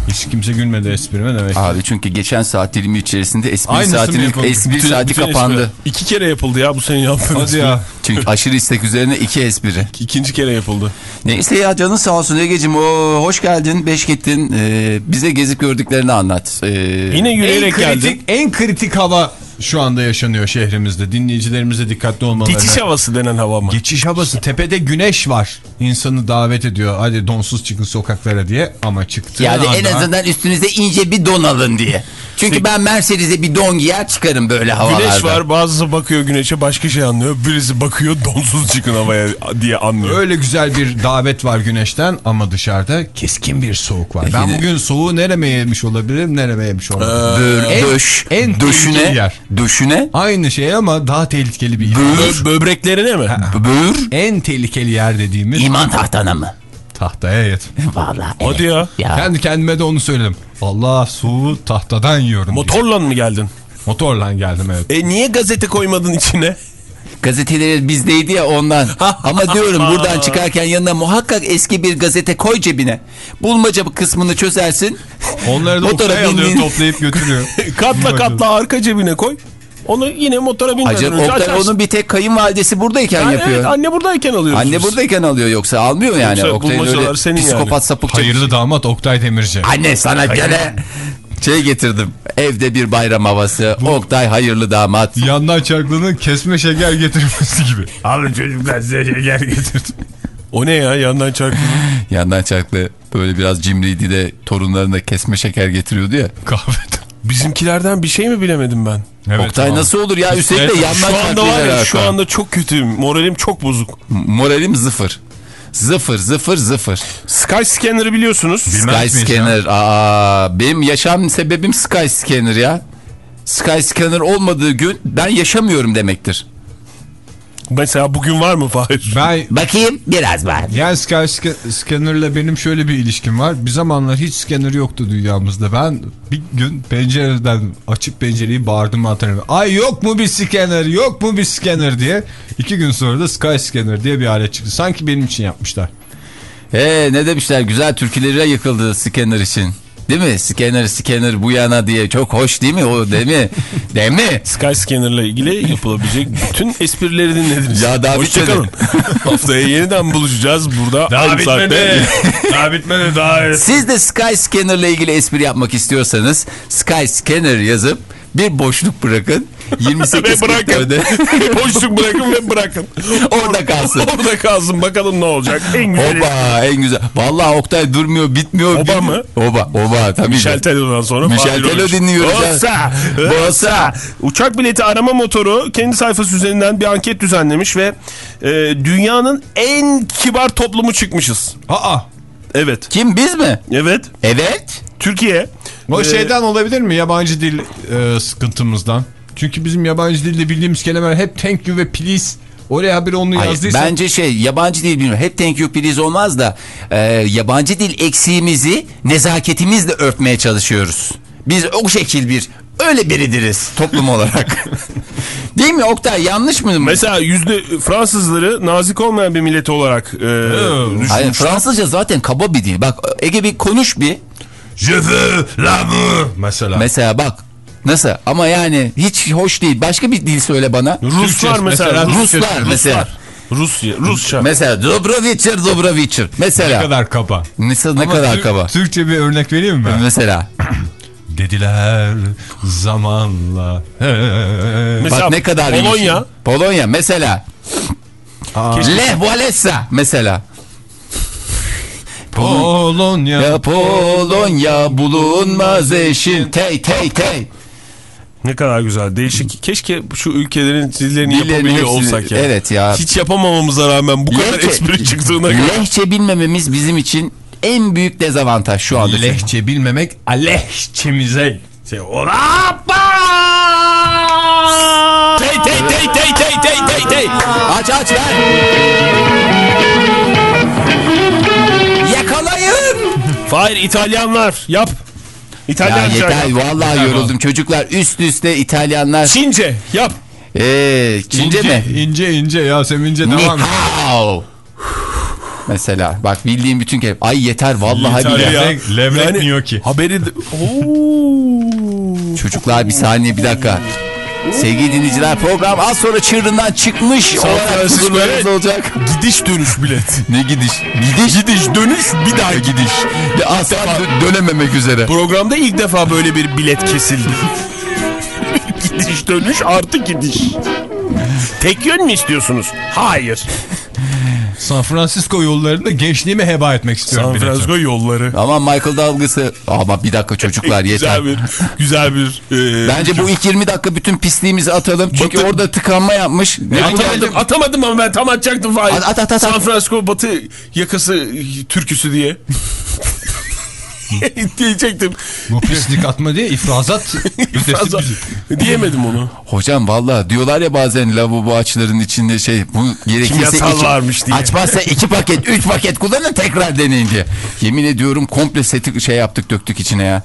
Hiç kimse gülmedi esprime demek. Abi çünkü geçen saat dilimi içerisinde espri Aynısını saatinin espri Bütün- saati bütün kapandı. espri. İki kere yapıldı ya bu senin yaptığın Hadi ya. Çünkü aşırı istek üzerine iki espri. İkinci kere yapıldı. Neyse ya canın sağ olsun Ege'cim. Oo, hoş geldin, beş gittin. Ee, bize gezip gördüklerini anlat. Ee, Yine En yürüyerek kritik, geldin. en kritik hava şu anda yaşanıyor şehrimizde. Dinleyicilerimize dikkatli olmaları. Geçiş havası denen hava mı? Geçiş havası. Tepede güneş var. İnsanı davet ediyor. Hadi donsuz çıkın sokaklara diye. Ama çıktı. Yani en azından üstünüze ince bir don alın diye. Çünkü ben Mercedes'e bir don giyer çıkarım böyle havalarda. Güneş var bazısı bakıyor güneşe başka şey anlıyor. Birisi bakıyor donsuz çıkın havaya diye anlıyor. Öyle güzel bir davet var güneşten ama dışarıda keskin bir soğuk var. Ben bugün soğuğu nereme yemiş olabilirim, nereme yemiş olabilirim. En- döş, en döşüne, yer. Döşüne, Aynı şey ama daha tehlikeli bir yer. böğür, Böbreklerine mi? böğür, En tehlikeli yer dediğimiz iman tahtana mı? tahtaya yet. Vallahi. Hadi ya. Ya. Kendi kendime de onu söyledim. Allah soğuğu tahtadan yiyorum. diye. Motorla mı geldin? Motorla geldim evet. E niye gazete koymadın içine? Gazeteleri bizdeydi ya ondan. Ama diyorum buradan çıkarken yanına muhakkak eski bir gazete koy cebine. Bulmaca kısmını çözersin. Onları da Motora Oktay alıyor toplayıp götürüyor. katla katla arka cebine koy. Onu yine motora binmeden Acaba önce Oktay açarsın. onun bir tek kayınvalidesi buradayken Yani yapıyor. evet, anne buradayken alıyoruz. Anne buradayken alıyor yoksa almıyor yani. Yoksa Oktay'ın bulmacalar öyle senin psikopat yani. sapık Hayırlı damat Oktay Demirci. Anne sana gene şey getirdim. Evde bir bayram havası. Oktay hayırlı damat. Yandan çarklının kesme şeker getirmesi gibi. Alın çocuklar size şeker getirdim. O ne ya yandan çarpıyor. Yandan çaklı böyle biraz cimriydi de torunlarına kesme şeker getiriyordu ya. Kahvede. Bizimkilerden bir şey mi bilemedim ben? Evet, Oktay tamam. nasıl olur ya? Üstelik de Evet, yandan Şu anda var ya alakalı. şu anda çok kötüyüm. Moralim çok bozuk. Moralim sıfır. Sıfır sıfır sıfır. Skyscanner'ı biliyorsunuz. Bilmez Skyscanner. Aa, benim yaşam sebebim Skyscanner ya. Skyscanner olmadığı gün ben yaşamıyorum demektir. Mesela bugün var mı Fahir? Ben Bakayım biraz var. yani Skyscanner'la benim şöyle bir ilişkim var. Bir zamanlar hiç scanner yoktu dünyamızda. Ben bir gün pencereden açıp pencereyi bağırdım hatırlıyorum. Ay yok mu bir scanner yok mu bir scanner diye. İki gün sonra da Skyscanner diye bir alet çıktı. Sanki benim için yapmışlar. He ne demişler güzel türkülere yıkıldı scanner için. Değil mi? Scanner scanner bu yana diye çok hoş değil mi o değil mi? değil mi? Skyscanner'la ilgili yapılabilecek bütün esprileri dinlediniz. Ya daha Hoşçakalın. Haftaya yeniden buluşacağız burada. aynı saatte. daha bitmedi daha. Siz de Skyscanner ile ilgili espri yapmak istiyorsanız Skyscanner yazıp bir boşluk bırakın. 28 Ve bırakın. 44'de Boşluk bırakın ve bırakın. orada kalsın. Orada kalsın bakalım ne olacak. En güzeli. Oba en güzel. Vallahi Oktay durmuyor bitmiyor. Oba bitmiyor. mı? Oba oba tabii. Michel. Telo'dan sonra Michel Telo dinliyoruz. Bosa, Bosa. Uçak bileti arama motoru kendi sayfası üzerinden bir anket düzenlemiş ve e, dünyanın en kibar toplumu çıkmışız. Aa Evet. Kim biz mi? Evet. Evet. Türkiye. o e, şeyden olabilir mi yabancı dil e, sıkıntımızdan? Çünkü bizim yabancı dilde bildiğimiz kelimeler hep thank you ve please. Oraya bir onu Hayır, yazdıysan. bence şey yabancı dil bilmiyorum. Hep thank you please olmaz da e, yabancı dil eksiğimizi nezaketimizle örtmeye çalışıyoruz. Biz o şekil bir öyle biridiriz toplum olarak. Değil mi Oktay yanlış mı? Mesela yüzde Fransızları nazik olmayan bir millet olarak e, düşünmüşler. Hayır, Fransızca zaten kaba bir dil. Bak Ege bir konuş bir. Je veux l'amour mesela. Mesela bak nasıl ama yani hiç hoş değil. Başka bir dil söyle bana. Ruslar mesela. Ruslar mesela. Rusya, Rusça. Mesela Dobrovicher Dobrovicher. ne Mesela. kadar kaba. Mesela ne Ama kadar Türk- kaba. Türkçe bir örnek vereyim mi? Mesela. Dediler zamanla. Mesela Bak ne kadar. Polonya. Polonya mesela. Keşke- Le Walesa mesela. Polonya. Ya Polonya bulunmaz eşin. Tey tey tey. Ne kadar güzel. Değişik. Keşke şu ülkelerin dillerini yapabiliyor hepsini- olsak ya. evet ya. Hiç yapamamamıza rağmen bu kadar Lehçe- espri çıktığına göre. Lehçe bilmememiz bizim için en büyük dezavantaj şu anda. Lehçe bilmemek aleyhçemize. Şey! Tey tey tey tey tey tey tey tey. Aç aç ver. Yakalayın. Fahir İtalyanlar yap. İtalyanca Ya yeter yap. vallahi yoruldum. Çocuklar üst üste İtalyanlar. Çince yap. Eee Çince ince, mi? İnce ince Yasemince Ni devam et. Mesela bak bildiğim bütün kelime. Ay yeter vallahi Yeter billahi. ya. Levrek- levrek gnocchi. Haberi... Çocuklar bir saniye bir dakika. Sevgili dinleyiciler program az sonra çığırından çıkmış San olarak olacak. Gidiş dönüş bilet. Ne gidiş? Gidiş. Gidiş dönüş bir daha gidiş. Ya asla dö- dönememek üzere. Programda ilk defa böyle bir bilet kesildi. gidiş dönüş artı gidiş. Tek yön mü istiyorsunuz? Hayır. San Francisco yollarında gençliğimi heba etmek istiyorum. San bileti. Francisco yolları. Aman Michael dalgısı. Ama bir dakika çocuklar yeter. Güzel bir, güzel bir. e, Bence bu ilk 20 dakika bütün pisliğimizi atalım. Çünkü Batı- orada tıkanma yapmış. Ne atamadım, atamadım. atamadım ama ben tam atacaktım. At, at, at, at. San Francisco batı yakası türküsü diye. Diyecektim. Bu pislik atma diye ifrazat bir- Diyemedim onu. Hocam valla diyorlar ya bazen lavabo açların içinde şey bu gerekirse iki, varmış diye. açmazsa iki paket üç paket kullanın tekrar deneyin diye. Yemin ediyorum komple seti şey yaptık döktük içine ya.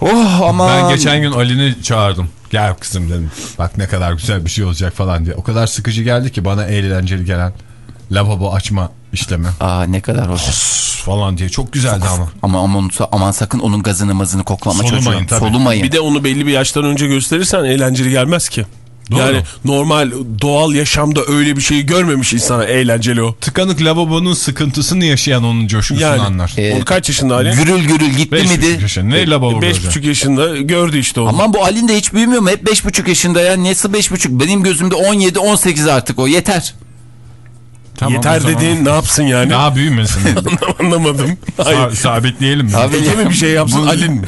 Oh aman. Ben geçen gün Ali'ni çağırdım. Gel kızım dedim. Bak ne kadar güzel bir şey olacak falan diye. O kadar sıkıcı geldi ki bana eğlenceli gelen lavabo açma işlemi. Aa ne kadar hoş. falan diye. Çok güzeldi ama. Ama aman, aman sakın onun gazını mazını koklama Solumayın çocuğum. tabii. Solumayın. Bir de onu belli bir yaştan önce gösterirsen eğlenceli gelmez ki. Doğru. Yani normal doğal yaşamda öyle bir şeyi görmemiş insana eğlenceli o. Tıkanık lavabonun sıkıntısını yaşayan onun coşkusunu Yani anlar. Ee, o kaç yaşında Ali? Gürül gürül gitti Beş miydi? buçuk yaşında. Ne lavabo Beş buçuk yaşında gördü işte onu. Aman bu Alin de hiç büyümüyor mu? Hep beş buçuk yaşında ya. Nasıl beş buçuk? Benim gözümde 17-18 artık o. Yeter. Tamam, Yeter zaman. dediğin ne yapsın yani? Daha büyümesin. Anlamadım. Hayır. Sa- sabitleyelim mi? Abi- Ege mi bir şey yapsın Bu- mi?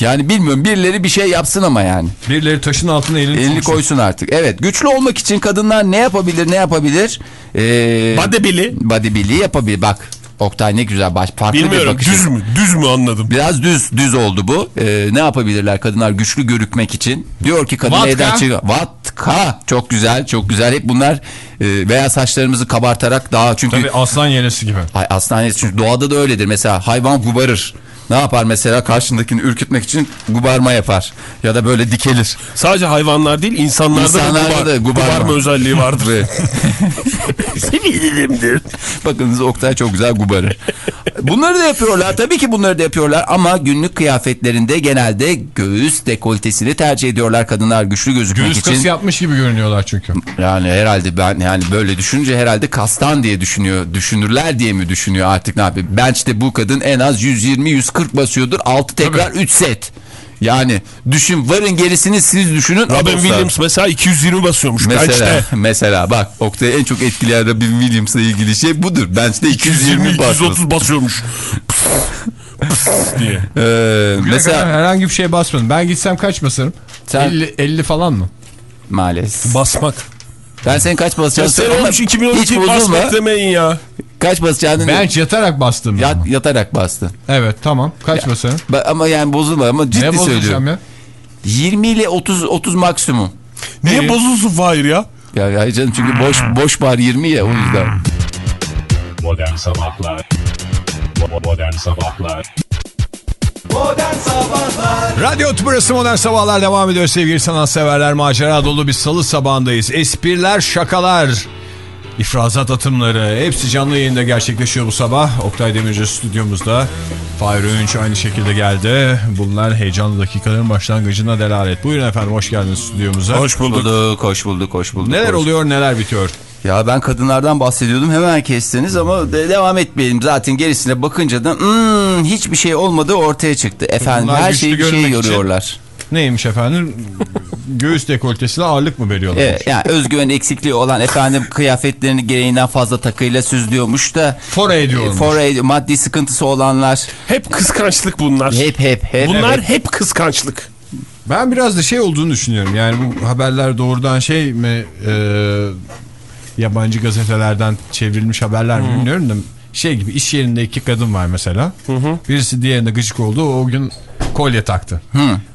Yani bilmiyorum birileri bir şey yapsın ama yani. Birileri taşın altına elini, Elini soksun. koysun artık. Evet güçlü olmak için kadınlar ne yapabilir ne yapabilir? Ee, Badebili. bodybuild'i yapabilir. Bak Oktay ne güzel baş farklı bir Bilmiyorum bakış. düz mü? Düz mü anladım. Biraz düz düz oldu bu. Ee, ne yapabilirler kadınlar güçlü görükmek için? Diyor ki kadın Vatka. evden çıkıyor. Vatka. Çok güzel çok güzel. Hep bunlar e, veya saçlarımızı kabartarak daha çünkü Tabii aslan yelesi gibi. Hay, hastanesi çünkü doğada da öyledir. Mesela hayvan gubarır. Ne yapar mesela karşındakini ürkütmek için gubarma yapar. Ya da böyle dikelir. Sadece hayvanlar değil insanlarda, İnsanlarda da, gubar, da gubar gubarma var. özelliği vardır. Ve Sevinirimdir. bakınız Oktay çok güzel gubarır. Bunları da yapıyorlar. Tabii ki bunları da yapıyorlar. Ama günlük kıyafetlerinde genelde göğüs dekoltesini tercih ediyorlar kadınlar güçlü gözükmek Göğüs için. kası yapmış gibi görünüyorlar çünkü. Yani herhalde ben yani böyle düşününce herhalde kastan diye düşünüyor. Düşünürler diye mi düşünüyor artık ne yapıyor? Bench'te bu kadın en az 120-140 basıyordur. 6 tekrar 3 set. Yani düşün varın gerisini siz düşünün. Robin Adolf'ta. Williams mesela 220 basıyormuş. Mesela, Bench'te. mesela bak Oktay'ı en çok etkileyen Robin Williams'la ilgili şey budur. Bench'te 220 220 basması. 230 basıyormuş. diye. Ee, Mesela herhangi bir şey basmadım. Ben gitsem kaç basarım? Sen- 50, 50 falan mı? maalesef. Basmak. Ben senin kaç basacağını sen olmuş ama 2012 hiç bozulma. basmak demeyin ya. Kaç basacağını Bench yatarak bastım. yat, ama. yatarak bastı. Evet tamam. Kaç basarım? Ba- Ama yani bozulma ama ciddi ne söylüyorum. ya? 20 ile 30 30 maksimum. Niye bozulsun Fahir ya? Ya, ya canım çünkü boş boş bar 20 ya o yüzden. Modern Sabahlar Bo- Modern Sabahlar Radyo Tübrası Modern Sabahlar devam ediyor sevgili sanatseverler. Macera dolu bir salı sabahındayız. Espriler, şakalar, ifrazat atımları hepsi canlı yayında gerçekleşiyor bu sabah. Oktay Demirci stüdyomuzda. Fahir Öğünç aynı şekilde geldi. Bunlar heyecanlı dakikaların başlangıcına delalet. Buyurun efendim hoş geldiniz stüdyomuza. Hoş bulduk. Bulduk, hoş bulduk, hoş bulduk. Neler hoş- oluyor neler bitiyor? Ya ben kadınlardan bahsediyordum hemen kestiniz ama de- devam etmeyelim. Zaten gerisine bakınca da hmm, hiçbir şey olmadığı ortaya çıktı. Efendim Bunlar her şeyi bir şey görünmek için- yoruyorlar. Neymiş efendim? Göğüs dekoltesine ağırlık mı veriyorlar? Evet, yani özgüven eksikliği olan efendim kıyafetlerini gereğinden fazla takıyla süzlüyormuş da Fora ediyormuş. for maddi sıkıntısı olanlar Hep kıskançlık bunlar. hep hep hep Bunlar evet. hep kıskançlık. Ben biraz da şey olduğunu düşünüyorum. Yani bu haberler doğrudan şey mi e, yabancı gazetelerden çevrilmiş haberler mi bilmiyorum da şey gibi iş yerinde iki kadın var mesela. Birisi diğerine gıcık oldu. O gün kolye taktı.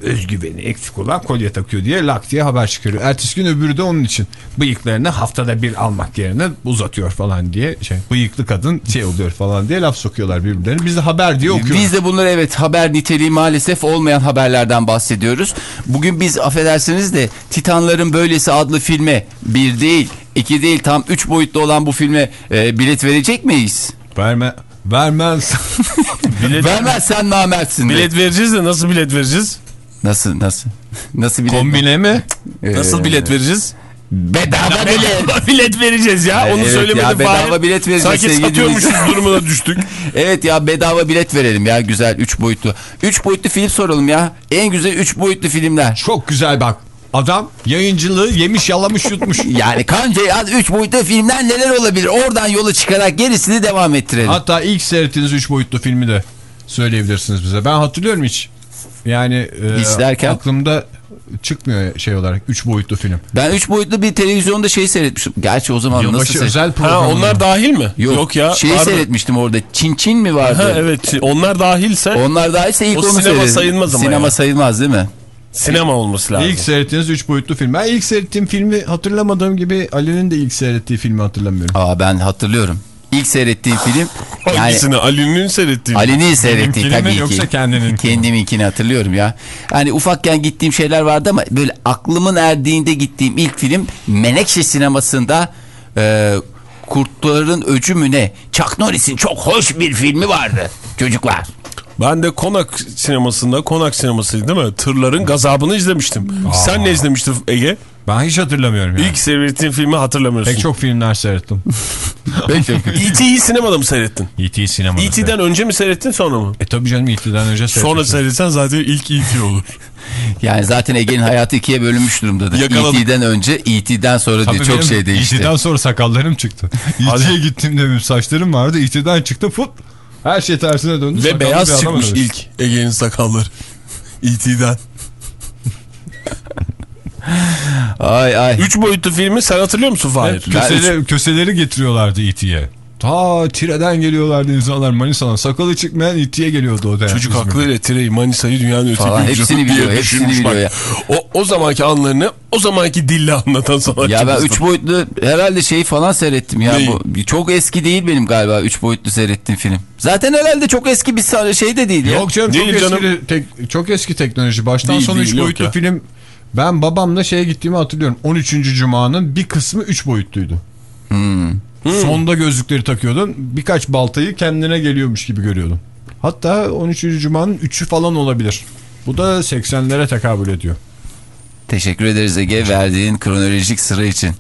Özgüveni eksik olan kolye takıyor diye lak diye haber çıkarıyor. Ertesi gün öbürü de onun için bıyıklarını haftada bir almak yerine uzatıyor falan diye şey bıyıklı kadın şey oluyor falan diye laf sokuyorlar birbirlerine. Biz de haber diye okuyoruz. Biz de bunları evet haber niteliği maalesef olmayan haberlerden bahsediyoruz. Bugün biz affedersiniz de Titanların Böylesi adlı filme bir değil iki değil tam üç boyutlu olan bu filme e, bilet verecek miyiz? Verme vermez. Bilet, Vermezsen namertsin. de. bilet vereceğiz de nasıl bilet vereceğiz? Nasıl nasıl? Nasıl bilet? Kombine mi? Ee, Nasıl bilet vereceğiz? Bedava bilet. Bedava bilet vereceğiz ya. Onu Evet söylemedi ya, bedava Fahir. bilet vereceğiz Sanki satıyormuşuz durumuna düştük. Evet ya bedava bilet verelim ya güzel 3 boyutlu. 3 boyutlu film soralım ya. En güzel 3 boyutlu filmler. Çok güzel bak. Adam yayıncılığı yemiş yalamış yutmuş. Yani kanca 3 boyutlu filmler neler olabilir? Oradan yola çıkarak gerisini devam ettirelim. Hatta ilk seyrettiğiniz 3 boyutlu filmi de söyleyebilirsiniz bize. Ben hatırlıyorum hiç. Yani e, aklımda çıkmıyor şey olarak 3 boyutlu film. Ben 3 boyutlu bir televizyonda şey seyretmiştim. Gerçi o zaman nasıl Yılbaşı seyret- özel Ha programı. onlar dahil mi? Yok, ya. Şeyi pardon. seyretmiştim orada. Çin Çin mi vardı? Ha, evet onlar dahilse Onlar daha ise ilk O onu sinema seyredim. sayılmaz ama Sinema ya. sayılmaz değil mi? Sinema olması lazım. İlk seyrettiğiniz 3 boyutlu film. Ben ilk seyrettiğim filmi hatırlamadığım gibi Ali'nin de ilk seyrettiği filmi hatırlamıyorum. Aa ben hatırlıyorum. İlk seyrettiğim film yani Hangisini? Ali'nin seyrettiği. Ali'nin seyrettiği tabii ki. yoksa kendininkini mi? Kendiminkini hatırlıyorum ya. Yani ufakken gittiğim şeyler vardı ama böyle aklımın erdiğinde gittiğim ilk film Menekşe sinemasında e, Kurtların Öcü mü ne? Chuck Norris'in çok hoş bir filmi vardı çocuklar. Ben de Konak sinemasında, Konak sinemasıydı değil mi? Tırların gazabını izlemiştim. Sen ne izlemiştin Ege? Ben hiç hatırlamıyorum yani. İlk seyrettiğin filmi hatırlamıyorsun. Pek çok filmler seyrettim. E.T.'yi sinemada mı seyrettin? E.T. sinemada. E.T.'den önce mi seyrettin sonra mı? E tabii canım E.T.'den önce seyrettim. Sonra seyretsen zaten ilk E.T. olur. Yani zaten Ege'nin hayatı ikiye bölünmüş. Yakaladık. E.T.'den önce, E.T.'den sonra diye Tabii çok benim şey değişti. E.T.'den sonra sakallarım çıktı. E.T.'ye gittiğimde saçlarım vardı. E.T.'den çıktı fut. Her şey tersine döndü. Ve beyaz çıkmış dönüştüm. ilk Ege'nin sakalları. E.T.'den. Ay ay. Üç boyutlu filmi sen hatırlıyor musun Fahir? Hep kösele, köseleri getiriyorlardı E.T.'ye. Ta Tire'den geliyorlardı insanlar Manisa'dan. Sakalı çıkmayan E.T.'ye geliyordu o dönem. Çocuk İzmir'de. aklıyla Tire'yi, Manisa'yı dünyanın öteki Falan, ucu hepsini biliyor, hepsini biliyor ya. O, o zamanki anlarını o zamanki dille anlatan sanatçımızdı. Ya ben 3 boyutlu herhalde şeyi falan seyrettim ya. Neyi? Bu, çok eski değil benim galiba 3 boyutlu seyrettiğim film. Zaten herhalde çok eski bir şey de değil ya. Yok canım, Değil çok, canım. Eski, tek- çok eski teknoloji. Baştan Değil, sona değil, 3 yok boyutlu film. Ben babamla şeye gittiğimi hatırlıyorum. 13. Cuma'nın bir kısmı 3 boyutluydu. Hmm. Sonda gözlükleri takıyordun. Birkaç baltayı kendine geliyormuş gibi görüyordun. Hatta 13. Cuma'nın 3'ü falan olabilir. Bu da 80'lere tekabül ediyor. Teşekkür ederiz Ege verdiğin kronolojik sıra için.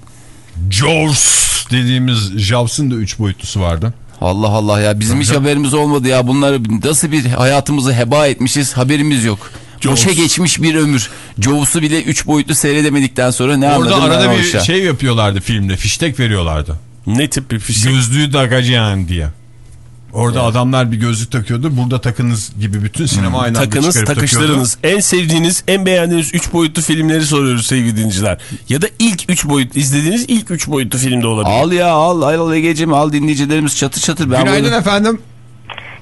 Jaws dediğimiz Jaws'ın da 3 boyutlusu vardı. Allah Allah ya bizim hiç haberimiz olmadı ya. Bunları nasıl bir hayatımızı heba etmişiz haberimiz yok. Boşa geçmiş bir ömür. Jaws'u bile 3 boyutlu seyredemedikten sonra ne Orada anladım ben arada bir şey yapıyorlardı filmde. Fiştek veriyorlardı. Ne tip bir fişek? Gözlüğü takacaksın diye. Orada adamlar bir gözlük takıyordu. Burada takınız gibi bütün sinema aynı anda Takınız, takışlarınız, en sevdiğiniz, en beğendiğiniz 3 boyutlu filmleri soruyoruz sevgili dinleyiciler. Ya da ilk 3 boyut, izlediğiniz ilk 3 boyutlu filmde olabilir. Al ya al al Ege'cim al dinleyicilerimiz çatır çatır. Ben Günaydın bunu- efendim.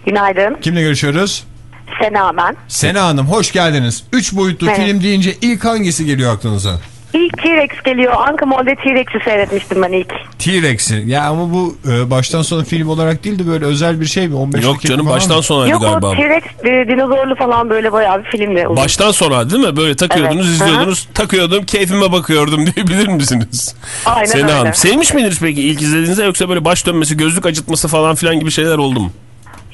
Günaydın. Kimle görüşüyoruz? Sena ben. Sena Hanım hoş geldiniz. 3 boyutlu Evet. film deyince ilk hangisi geliyor aklınıza? İlk T-Rex geliyor. Anka Mall'de T-Rex'i seyretmiştim ben ilk. T-Rex'i. Ya ama bu e, baştan sona film olarak değil de böyle özel bir şey mi? 15 Yok canım baştan sonraydı Yok galiba. o T-Rex e, dinozorlu falan böyle bayağı bir filmdi. Uzun. Baştan sonra değil mi? Böyle takıyordunuz, Evet. izliyordunuz. Takıyordum, keyfime bakıyordum diyebilir misiniz? Aynen Sena öyle. Hanım. Sevmiş miydiniz peki ilk izlediğinizde yoksa böyle baş dönmesi, gözlük acıtması falan filan gibi şeyler oldu mu?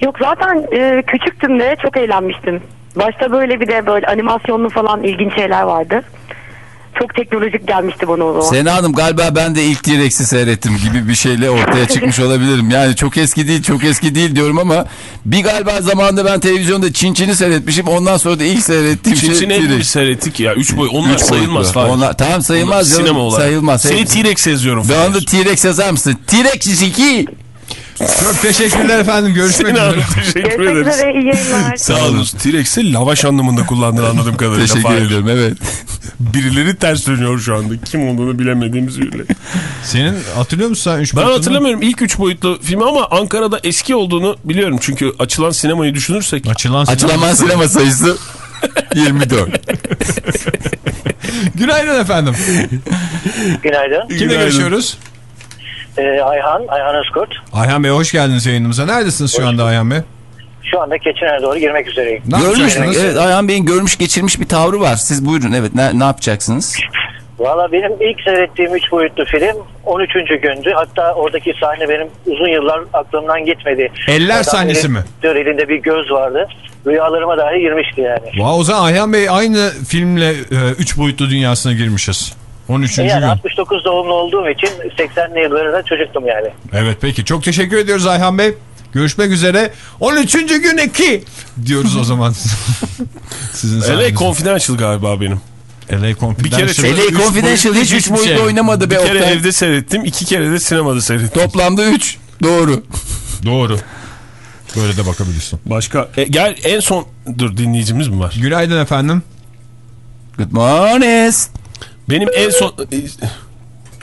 Yok zaten e, küçüktüm de çok eğlenmiştim. Başta böyle bir de böyle animasyonlu falan ilginç şeyler vardı. Çok teknolojik gelmişti bana o zaman. Sena Hanım galiba ben de ilk T-Rex'i seyrettim gibi bir şeyle ortaya çıkmış olabilirim. Yani çok eski değil çok eski değil diyorum ama bir galiba zamanında ben televizyonda Çin Çin'i seyretmişim. Ondan sonra da ilk seyrettiğim şey hep bir T-Rex. seyrettik ya. 3 boy. Onlar Üç sayılmaz. Onlar, tamam sayılmaz canım. Sinema olarak. Sayılmaz. Seni T-Rex yazıyorum. Ben onda T-Rex yazar mısın? T-Rex 2. Çok teşekkürler efendim. Görüşmek Hanım üzere. teşekkür Görüşmek ederiz. üzere iyi yayınlar. Sağ olun. T-Rex'i lavaş anlamında kullandığını anladığım kadarıyla. Teşekkür Fahir. ediyorum evet. Birileri ters dönüyor şu anda. Kim olduğunu bilemediğimiz birileri. Senin hatırlıyor musun sen 3 Ben hatırlamıyorum ilk üç boyutlu filmi ama Ankara'da eski olduğunu biliyorum. Çünkü açılan sinemayı düşünürsek Açılan Açılaman sinema sayısı. 24. Günaydın efendim. Günaydın. Kimle görüşüyoruz? Ee, Ayhan, Ayhan Özkurt. Ayhan Bey hoş geldiniz yayınımıza. Neredesiniz şu anda Ayhan Bey? Şu anda Keçiner'e doğru girmek üzereyim. Ne Görmüş yapacaksınız? Evet Ayhan Bey'in görmüş geçirmiş bir tavrı var. Siz buyurun evet ne, ne yapacaksınız? Valla benim ilk seyrettiğim 3 boyutlu film 13. gündü. Hatta oradaki sahne benim uzun yıllar aklımdan gitmedi. Eller Adam sahnesi elin- mi? Elinde bir göz vardı. Rüyalarıma dahi girmişti yani. Vay, o zaman Ayhan Bey aynı filmle 3 boyutlu dünyasına girmişiz. 13. Yani gün. 69 doğumlu olduğum için 80'li yıllarında çocuktum yani. Evet peki çok teşekkür ediyoruz Ayhan Bey. Görüşmek üzere. 13. gün 2 diyoruz o zaman. Sizin LA. Confidential galiba benim. LA Confidential. Bir kere LA Confidential hiç 3 hiçbir boyutlu şey. oynamadı Bir be kere Oktay. evde seyrettim, iki kere de sinemada seyrettim. Toplamda 3. Doğru. Doğru. Böyle de bakabilirsin. Başka e, gel en son dur dinleyicimiz mi var? Günaydın efendim. Good morning. Benim en son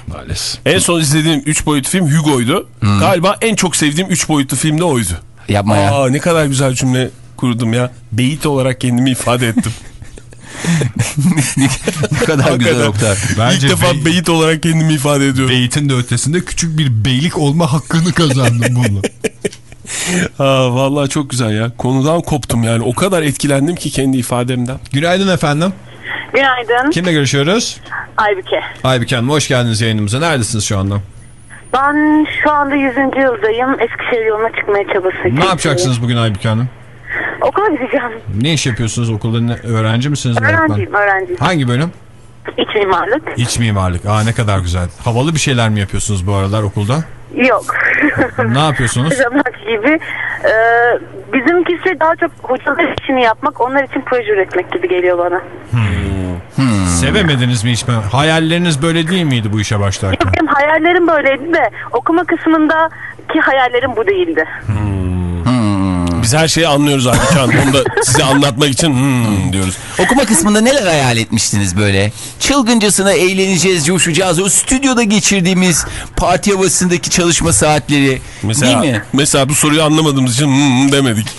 Maalesef. en son izlediğim 3 boyutlu film Hugo'ydu. Galiba en çok sevdiğim 3 boyutlu film de oydu. Yapma ya. Aa ne kadar güzel cümle kurdum ya. Beyit olarak kendimi ifade ettim. ne kadar güzel. Oktay. Bence İlk defa bey- beyit olarak kendimi ifade ediyorum. Beytin de ötesinde küçük bir beylik olma hakkını kazandım bununla. Aa, vallahi çok güzel ya. Konudan koptum yani. O kadar etkilendim ki kendi ifademden. Günaydın efendim. Günaydın. Kimle görüşüyoruz? Aybüke. Aybüke Hanım hoş geldiniz yayınımıza. Neredesiniz şu anda? Ben şu anda 100. yıldayım. Eskişehir yoluna çıkmaya çabası. Ne yapacaksınız bugün Aybüke Hanım? Okula gideceğim. Ne iş yapıyorsunuz okulda? Ne, öğrenci misiniz? Öğrenciyim, öğrenciyim. Hangi bölüm? İç mimarlık. İç mimarlık. Aa ne kadar güzel. Havalı bir şeyler mi yapıyorsunuz bu aralar okulda? Yok. Ne yapıyorsunuz? Zamak gibi. Ee, bizimkisi daha çok hocalar işini yapmak, onlar için proje üretmek gibi geliyor bana. Sevemediniz mi hiç? Hayalleriniz böyle değil miydi bu işe başlarken? Benim hayallerim böyleydi de okuma kısmındaki hayallerim bu değildi. Biz her şeyi anlıyoruz abi şu an. Onu da size anlatmak için hmm diyoruz. Okuma kısmında neler hayal etmiştiniz böyle? Çılgıncasına eğleneceğiz, coşacağız. O stüdyoda geçirdiğimiz parti havasındaki çalışma saatleri. Mesela, Değil mi? mesela bu soruyu anlamadığımız için hmm demedik.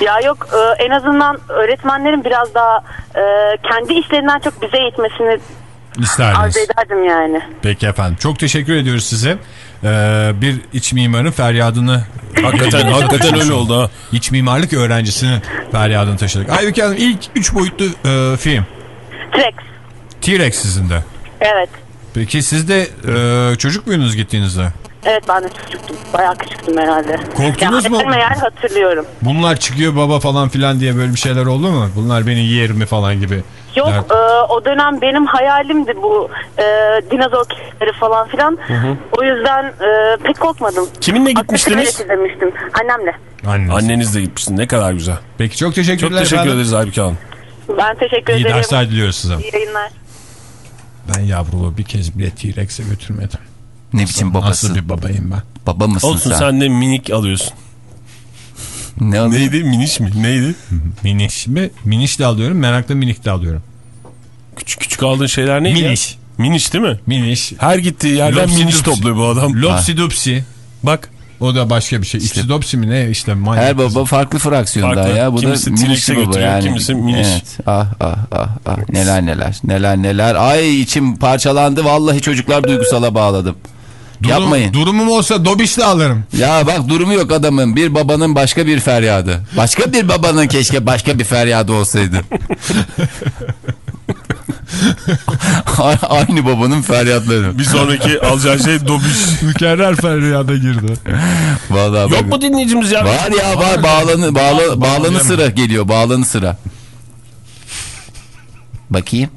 Ya yok e, en azından öğretmenlerin biraz daha e, kendi işlerinden çok bize eğitmesini arzu İsterdiniz. ederdim yani. Peki efendim. Çok teşekkür ediyoruz size. Ee, bir iç mimarın feryadını Hakikaten hakikaten öyle oldu ha. İç mimarlık öğrencisinin feryadını taşıdık. Aybüke Hanım ilk 3 boyutlu e, film. T-Rex. T-Rex sizin de. Evet. Peki siz de e, çocuk muydunuz gittiğinizde? Evet ben de çocuktum. Bayağı küçüktüm herhalde. Korktunuz ya, mu? Meğer hatırlıyorum. Bunlar çıkıyor baba falan filan diye böyle bir şeyler oldu mu? Bunlar beni yer mi falan gibi. Yok e, o dönem benim hayalimdi bu e, dinozor kesimleri falan filan. O yüzden e, pek korkmadım. Kiminle gitmiştiniz? T-Rex izlemiştim. Annemle. Anneniz. Annenizle gitmişsin ne kadar güzel. Peki çok Çok teşekkürler teşekkür efendim. ederiz Aybüke Hanım. Ben teşekkür İyi ederim. dersler diliyoruz size. İyi yayınlar. Ben yavruluğu bir kez bile T-Rex'e götürmedim. Ne biçim babası? Nasıl bir babayım ben? Baba mısın Olsun sen? sen de minik alıyorsun. Ne? Neydi miniş mi? Neydi? Miniş mi? Miniş de alıyorum. Meraklı minik de alıyorum. Küçük küçük aldığın şeyler neydi? ya? Miniş. Miniş değil mi? Miniş. Her gittiği yerden Lopsi miniş dopsi. topluyor bu adam. Lopsi dopsi. Bak O da başka bir şey. İşte dopsi mi ne işte manyak. Her baba farklı fraksiyonda Farklı. ya. Bu Kimisi baba götürüyor, yani. kimisi miniş. Evet. Ah ah ah ah. Neler neler. Neler neler. Ay içim parçalandı. Vallahi çocuklar duygusala bağladım. Durum- Yapmayın. Durumum olsa dobişle alırım. Ya bak durumu yok adamın. Bir babanın başka bir feryadı. Başka bir babanın keşke başka bir feryadı olsaydı. Aynı babanın feryatları. bir sonraki alacağı şey dobiş. Mükerrer feryada girdi. Vallahi Yok bak- mu dinleyicimiz ya? Var ya var bağlanı bağla, bağlanı sıra geliyor bağlanı sıra. Bakayım.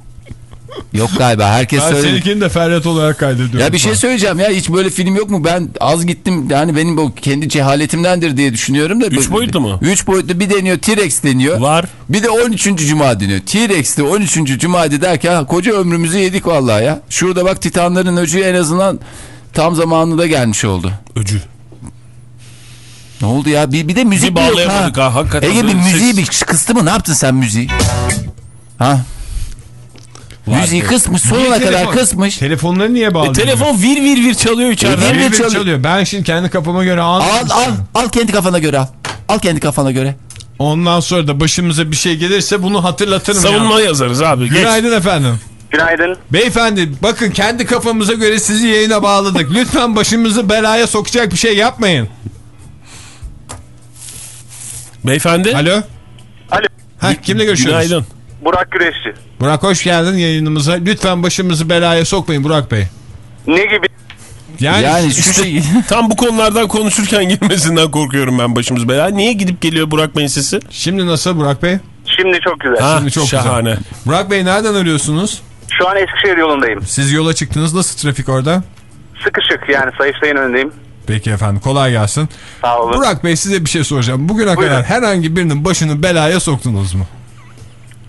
Yok galiba herkes Ben söyledi. seninkini de feryat olarak kaydediyorum. Ya bir şey söyleyeceğim ya hiç böyle film yok mu? Ben az gittim yani benim o kendi cehaletimdendir diye düşünüyorum da. Üç boyutlu mu? 3 boyutlu bir deniyor T-Rex deniyor. Var. Bir de 13. Cuma deniyor. T-Rex'te 13. Cuma derken ha, koca ömrümüzü yedik vallahi ya. Şurada bak Titanların öcü en azından tam zamanında gelmiş oldu. Öcü. Ne oldu ya? Bir, bir de müzik Bir yok bağlayamadık ha, hakikaten Ege bir müziği ses- bir kıstı mı? Ne yaptın sen müziği? Ha? Müziği kısmış sonuna Niye kadar telefon- kısmış. Telefonları niye E, bağlıyorsun? telefon vir vir vir çalıyor içeride. Vir vir çalıyor. çalıyor. Ben şimdi kendi kafama göre Al anladım. al al kendi kafana göre al. Al kendi kafana göre. Ondan sonra da başımıza bir şey gelirse bunu hatırlatırım. Savunma ya. yazarız abi. Geç. Günaydın efendim. Günaydın. Beyefendi bakın kendi kafamıza göre sizi yayına bağladık. Lütfen başımızı belaya sokacak bir şey yapmayın. Beyefendi. Alo. Alo. Ha, kimle görüşüyoruz? Günaydın. Burak Güreşçi. Burak hoş geldin yayınımıza. Lütfen başımızı belaya sokmayın Burak Bey. Ne gibi? Yani, Yani işte- şey... Tam bu konulardan konuşurken girmesinden korkuyorum ben başımız belaya. Niye gidip geliyor Burak Bey'in sesi? Şimdi nasıl Burak Bey? Şimdi çok güzel. Ha, Şimdi çok güzel. şahane. Burak Bey nereden arıyorsunuz? Şu an Eskişehir yolundayım. Siz yola çıktınız. Nasıl trafik orada? Sıkışık yani Sayıştay'ın önündeyim. Peki efendim kolay gelsin. Sağ olun. Burak Bey size bir şey soracağım. Bugüne Buyurun. kadar herhangi birinin başını belaya soktunuz mu?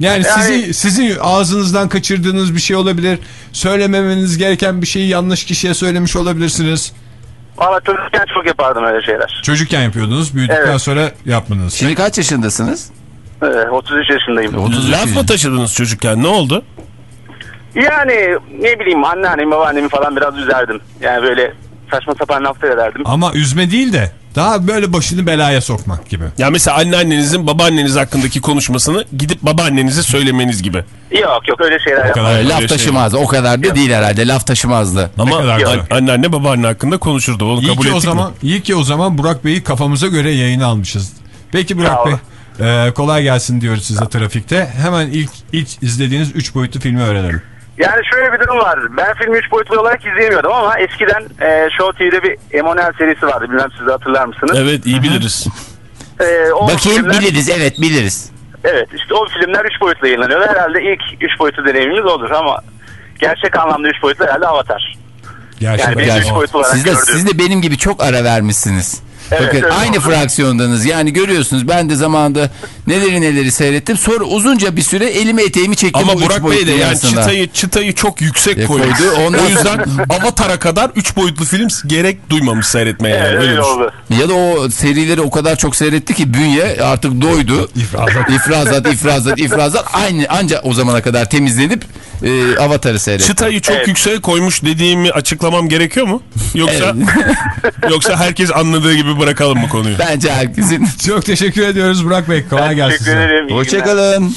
Yani, Yani- sizi, sizin ağzınızdan kaçırdığınız bir şey olabilir. Söylememeniz gereken bir şeyi yanlış kişiye söylemiş olabilirsiniz. Valla çocukken çok yapardım öyle şeyler. Çocukken yapıyordunuz. Büyüdükten Evet. sonra yapmadınız. Şimdi kaç yaşındasınız? Ee, 33 yaşındayım. 33 Laf mı taşıdınız çocukken? Ne oldu? Yani ne bileyim anneannemi babaannemi falan biraz üzerdim. Yani böyle saçma sapan laflar ederdim. Ama üzme değil de daha böyle başını belaya sokmak gibi. Ya mesela anneannenizin babaanneniz hakkındaki konuşmasını gidip babaannenize söylemeniz gibi. Yok yok öyle şeyler yapmam. kadar laf şey. taşımazdı. O kadar da değil herhalde. Laf taşımazdı. Ama kadar an- anneanne babaanne hakkında konuşurdu. Onu İyi kabul ki o ettik zaman mi? iyi ki o zaman Burak Bey'i kafamıza göre yayına almışız. Peki Burak Bey e, kolay gelsin diyoruz size trafikte. Hemen ilk ilk izlediğiniz 3 boyutlu filmi öğrenelim. Yani şöyle bir durum var. Ben filmi 3 boyutlu olarak izleyemiyordum ama eskiden e, Show TV'de bir Emanuel serisi vardı. Bilmem siz de hatırlar mısınız? Evet iyi biliriz. E, o Bakayım filmler- biliriz. Evet biliriz. Evet işte o filmler 3 boyutlu yayınlanıyordu. Herhalde ilk 3 boyutlu deneyimimiz olur ama gerçek anlamda 3 boyutlu herhalde Avatar. Gerçekten. Yani Yani, üç boyutlu olarak siz de, gördüğüm. siz de benim gibi çok ara vermişsiniz. Evet, Bakın evet, aynı fraksiyondanız. Yani görüyorsunuz ben de zamanında neleri neleri seyrettim. Sonra uzunca bir süre elimi eteğimi çektim. Ama Burak Bey de yani çıtayı, çıtayı çok yüksek E, koydu. koydu. Ondan O yüzden Avatar'a kadar 3 boyutlu film gerek duymamış seyretmeye. yani. Evet, Öyle öyle düşün. oldu. Ya da o serileri o kadar çok seyretti ki bünye artık doydu. İfrazat. ifrazat, ifrazat, ifrazat. Aynı ancak o zamana kadar temizlenip e, Avatar'ı seyretti. Çıtayı çok Evet. yükseğe koymuş dediğimi açıklamam gerekiyor mu? Yoksa yoksa herkes anladığı gibi bırakalım mı konuyu? Bence herkesin. Çok teşekkür ediyoruz Burak Bey. Kolay gelsin Teşekkür size. ederim. Hoşçakalın.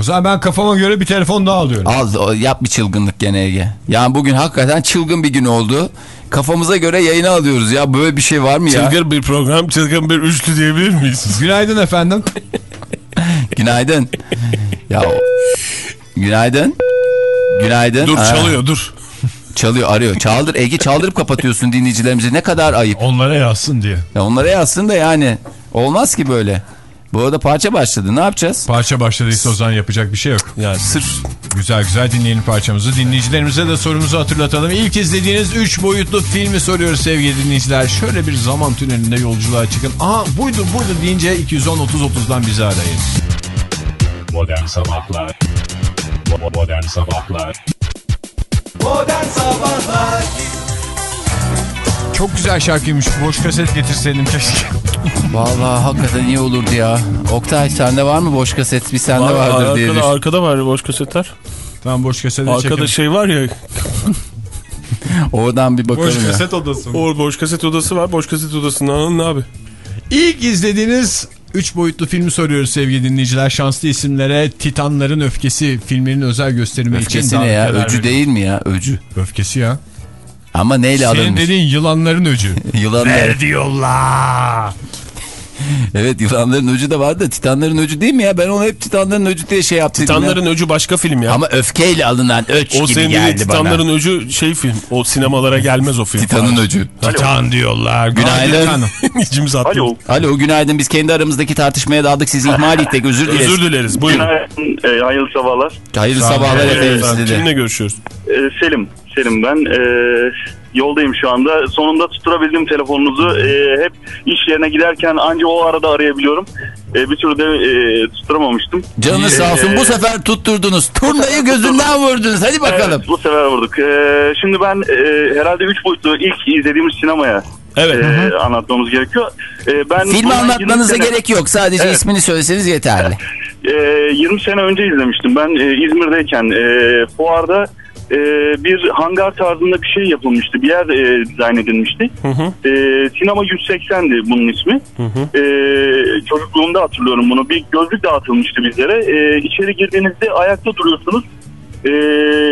O zaman ben kafama göre bir telefon daha alıyorum. Al yap bir çılgınlık gene Ege. Yani bugün hakikaten çılgın bir gün oldu. Kafamıza göre yayına alıyoruz ya. Böyle bir şey var mı ya? Çılgın bir program, çılgın bir üçlü diyebilir miyiz? Günaydın efendim. Günaydın. ya Günaydın. Günaydın. Dur Aa, çalıyor dur. Çalıyor arıyor. Çaldır Ege çaldırıp kapatıyorsun dinleyicilerimize. Ne kadar ayıp. Onlara yazsın diye. Ya onlara yazsın da yani. Olmaz ki böyle. Bu arada parça başladı. Ne yapacağız? Parça başladıysa o zaman yapacak bir şey yok. Yani sırf Güzel güzel dinleyelim parçamızı. Dinleyicilerimize de sorumuzu hatırlatalım. İlk izlediğiniz 3 boyutlu filmi soruyoruz sevgili dinleyiciler. Şöyle bir zaman tünelinde yolculuğa çıkın. Aha buydu buydu deyince 210-30-30'dan bizi arayın. Modern Sabahlar Bo- Modern Sabahlar Çok güzel şarkıymış. Boş kaset getirseydim keşke. Vallahi hakikaten iyi olurdu ya. Oktay sende var mı boş kaset? Bir sende vardır diye arkada, düşün. arkada var boş kasetler. Tamam boş kasete Arkada çekin. şey var ya. Oradan bir bakalım Boş ya. kaset odası. O boş kaset odası var. Boş kaset odasından alın abi. İlk izlediğiniz 3 boyutlu filmi soruyoruz sevgili dinleyiciler. Şanslı isimlere Titanların Öfkesi filminin özel gösterimi için Öfkesi ne ya? Öcü değil mi ya? Öcü. Öfkesi ya. Ama neyle Senin alınmış? dediğin yılanların öcü. Yılanlar. diyorlar. Evet yılanların öcü de vardı da titanların öcü değil mi ya? Ben onu hep titanların öcü diye şey yaptım. Titanların öcü başka film ya. Ama öfkeyle alınan öç o gibi geldi bana. Titanların öcü şey film. O sinemalara gelmez o film. Titanın öcü. Titan diyorlar. Günaydın. İçimiz attı. Alo. Alo günaydın biz kendi aramızdaki tartışmaya daldık sizi ihmal ettik özür dileriz. Özür dileriz. Buyurun. Günaydın, e, hayırlı sabahlar. Hayırlı sabahlar efendim. Kimle görüşüyoruz? E, Selim, Selim ben. E, yoldayım şu anda. Sonunda tutturabildim telefonunuzu. E, hep iş yerine giderken anca o arada arayabiliyorum. E, bir türlü de e, tutturamamıştım. Canınız sağ olsun E, bu sefer tutturdunuz. Turnayı gözünden vurdunuz hadi bakalım. Evet, bu sefer vurduk. E, şimdi ben e, herhalde 3 boyutlu ilk izlediğimiz sinemaya Evet. e, anlatmamız gerekiyor. E, ben Filmi bundan 20 anlatmanıza sene- gerek yok sadece Evet. ismini söyleseniz yeterli. E, 20 sene önce izlemiştim. Ben e, İzmir'deyken e, fuarda e, bir hangar tarzında bir şey yapılmıştı. Bir yer e, dizayn edilmişti. E, Sinema 180'di bunun ismi. E, çocukluğumda hatırlıyorum bunu. Bir gözlük dağıtılmıştı bizlere. E, içeri girdiğinizde ayakta duruyorsunuz. E,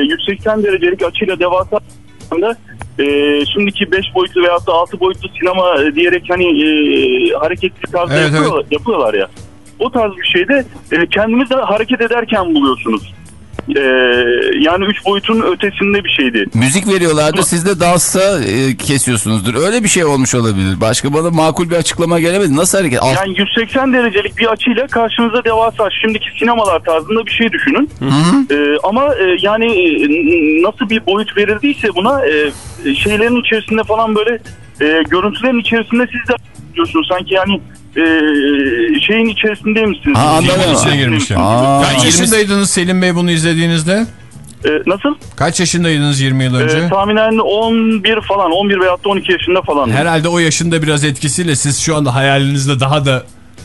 180 derecelik açıyla devasa anda e, şimdiki 5 boyutlu veyahut da 6 boyutlu sinema diyerek hani e, hareketli tarzda Evet, yapıyorlar, yapıyorlar ya. O tarz bir şeyde e, kendinizi de hareket ederken buluyorsunuz. E, yani 3 boyutun ötesinde bir şeydi. Müzik veriyorlardı siz de dansa e, kesiyorsunuzdur. Öyle bir şey olmuş olabilir. Başka bana makul bir açıklama gelemedi. Nasıl hareket? Alt- Yani 180 derecelik bir açıyla karşınıza devasa şimdiki sinemalar tarzında bir şey düşünün. E, ama e, yani e, n- nasıl bir boyut verildiyse buna e, şeylerin içerisinde falan böyle e, görüntülerin içerisinde siz de diyorsunuz sanki yani e, şeyin içerisindeymişsiniz. Ha, anladım. İçine girmiş yani. Aa. Kaç yaşındaydınız Selim Bey bunu izlediğinizde? E, nasıl? Kaç yaşındaydınız 20 yıl önce? E, tahminen 11 falan 11 veyahut da 12 yaşında falan. Herhalde o yaşında biraz etkisiyle siz şu anda hayalinizde daha da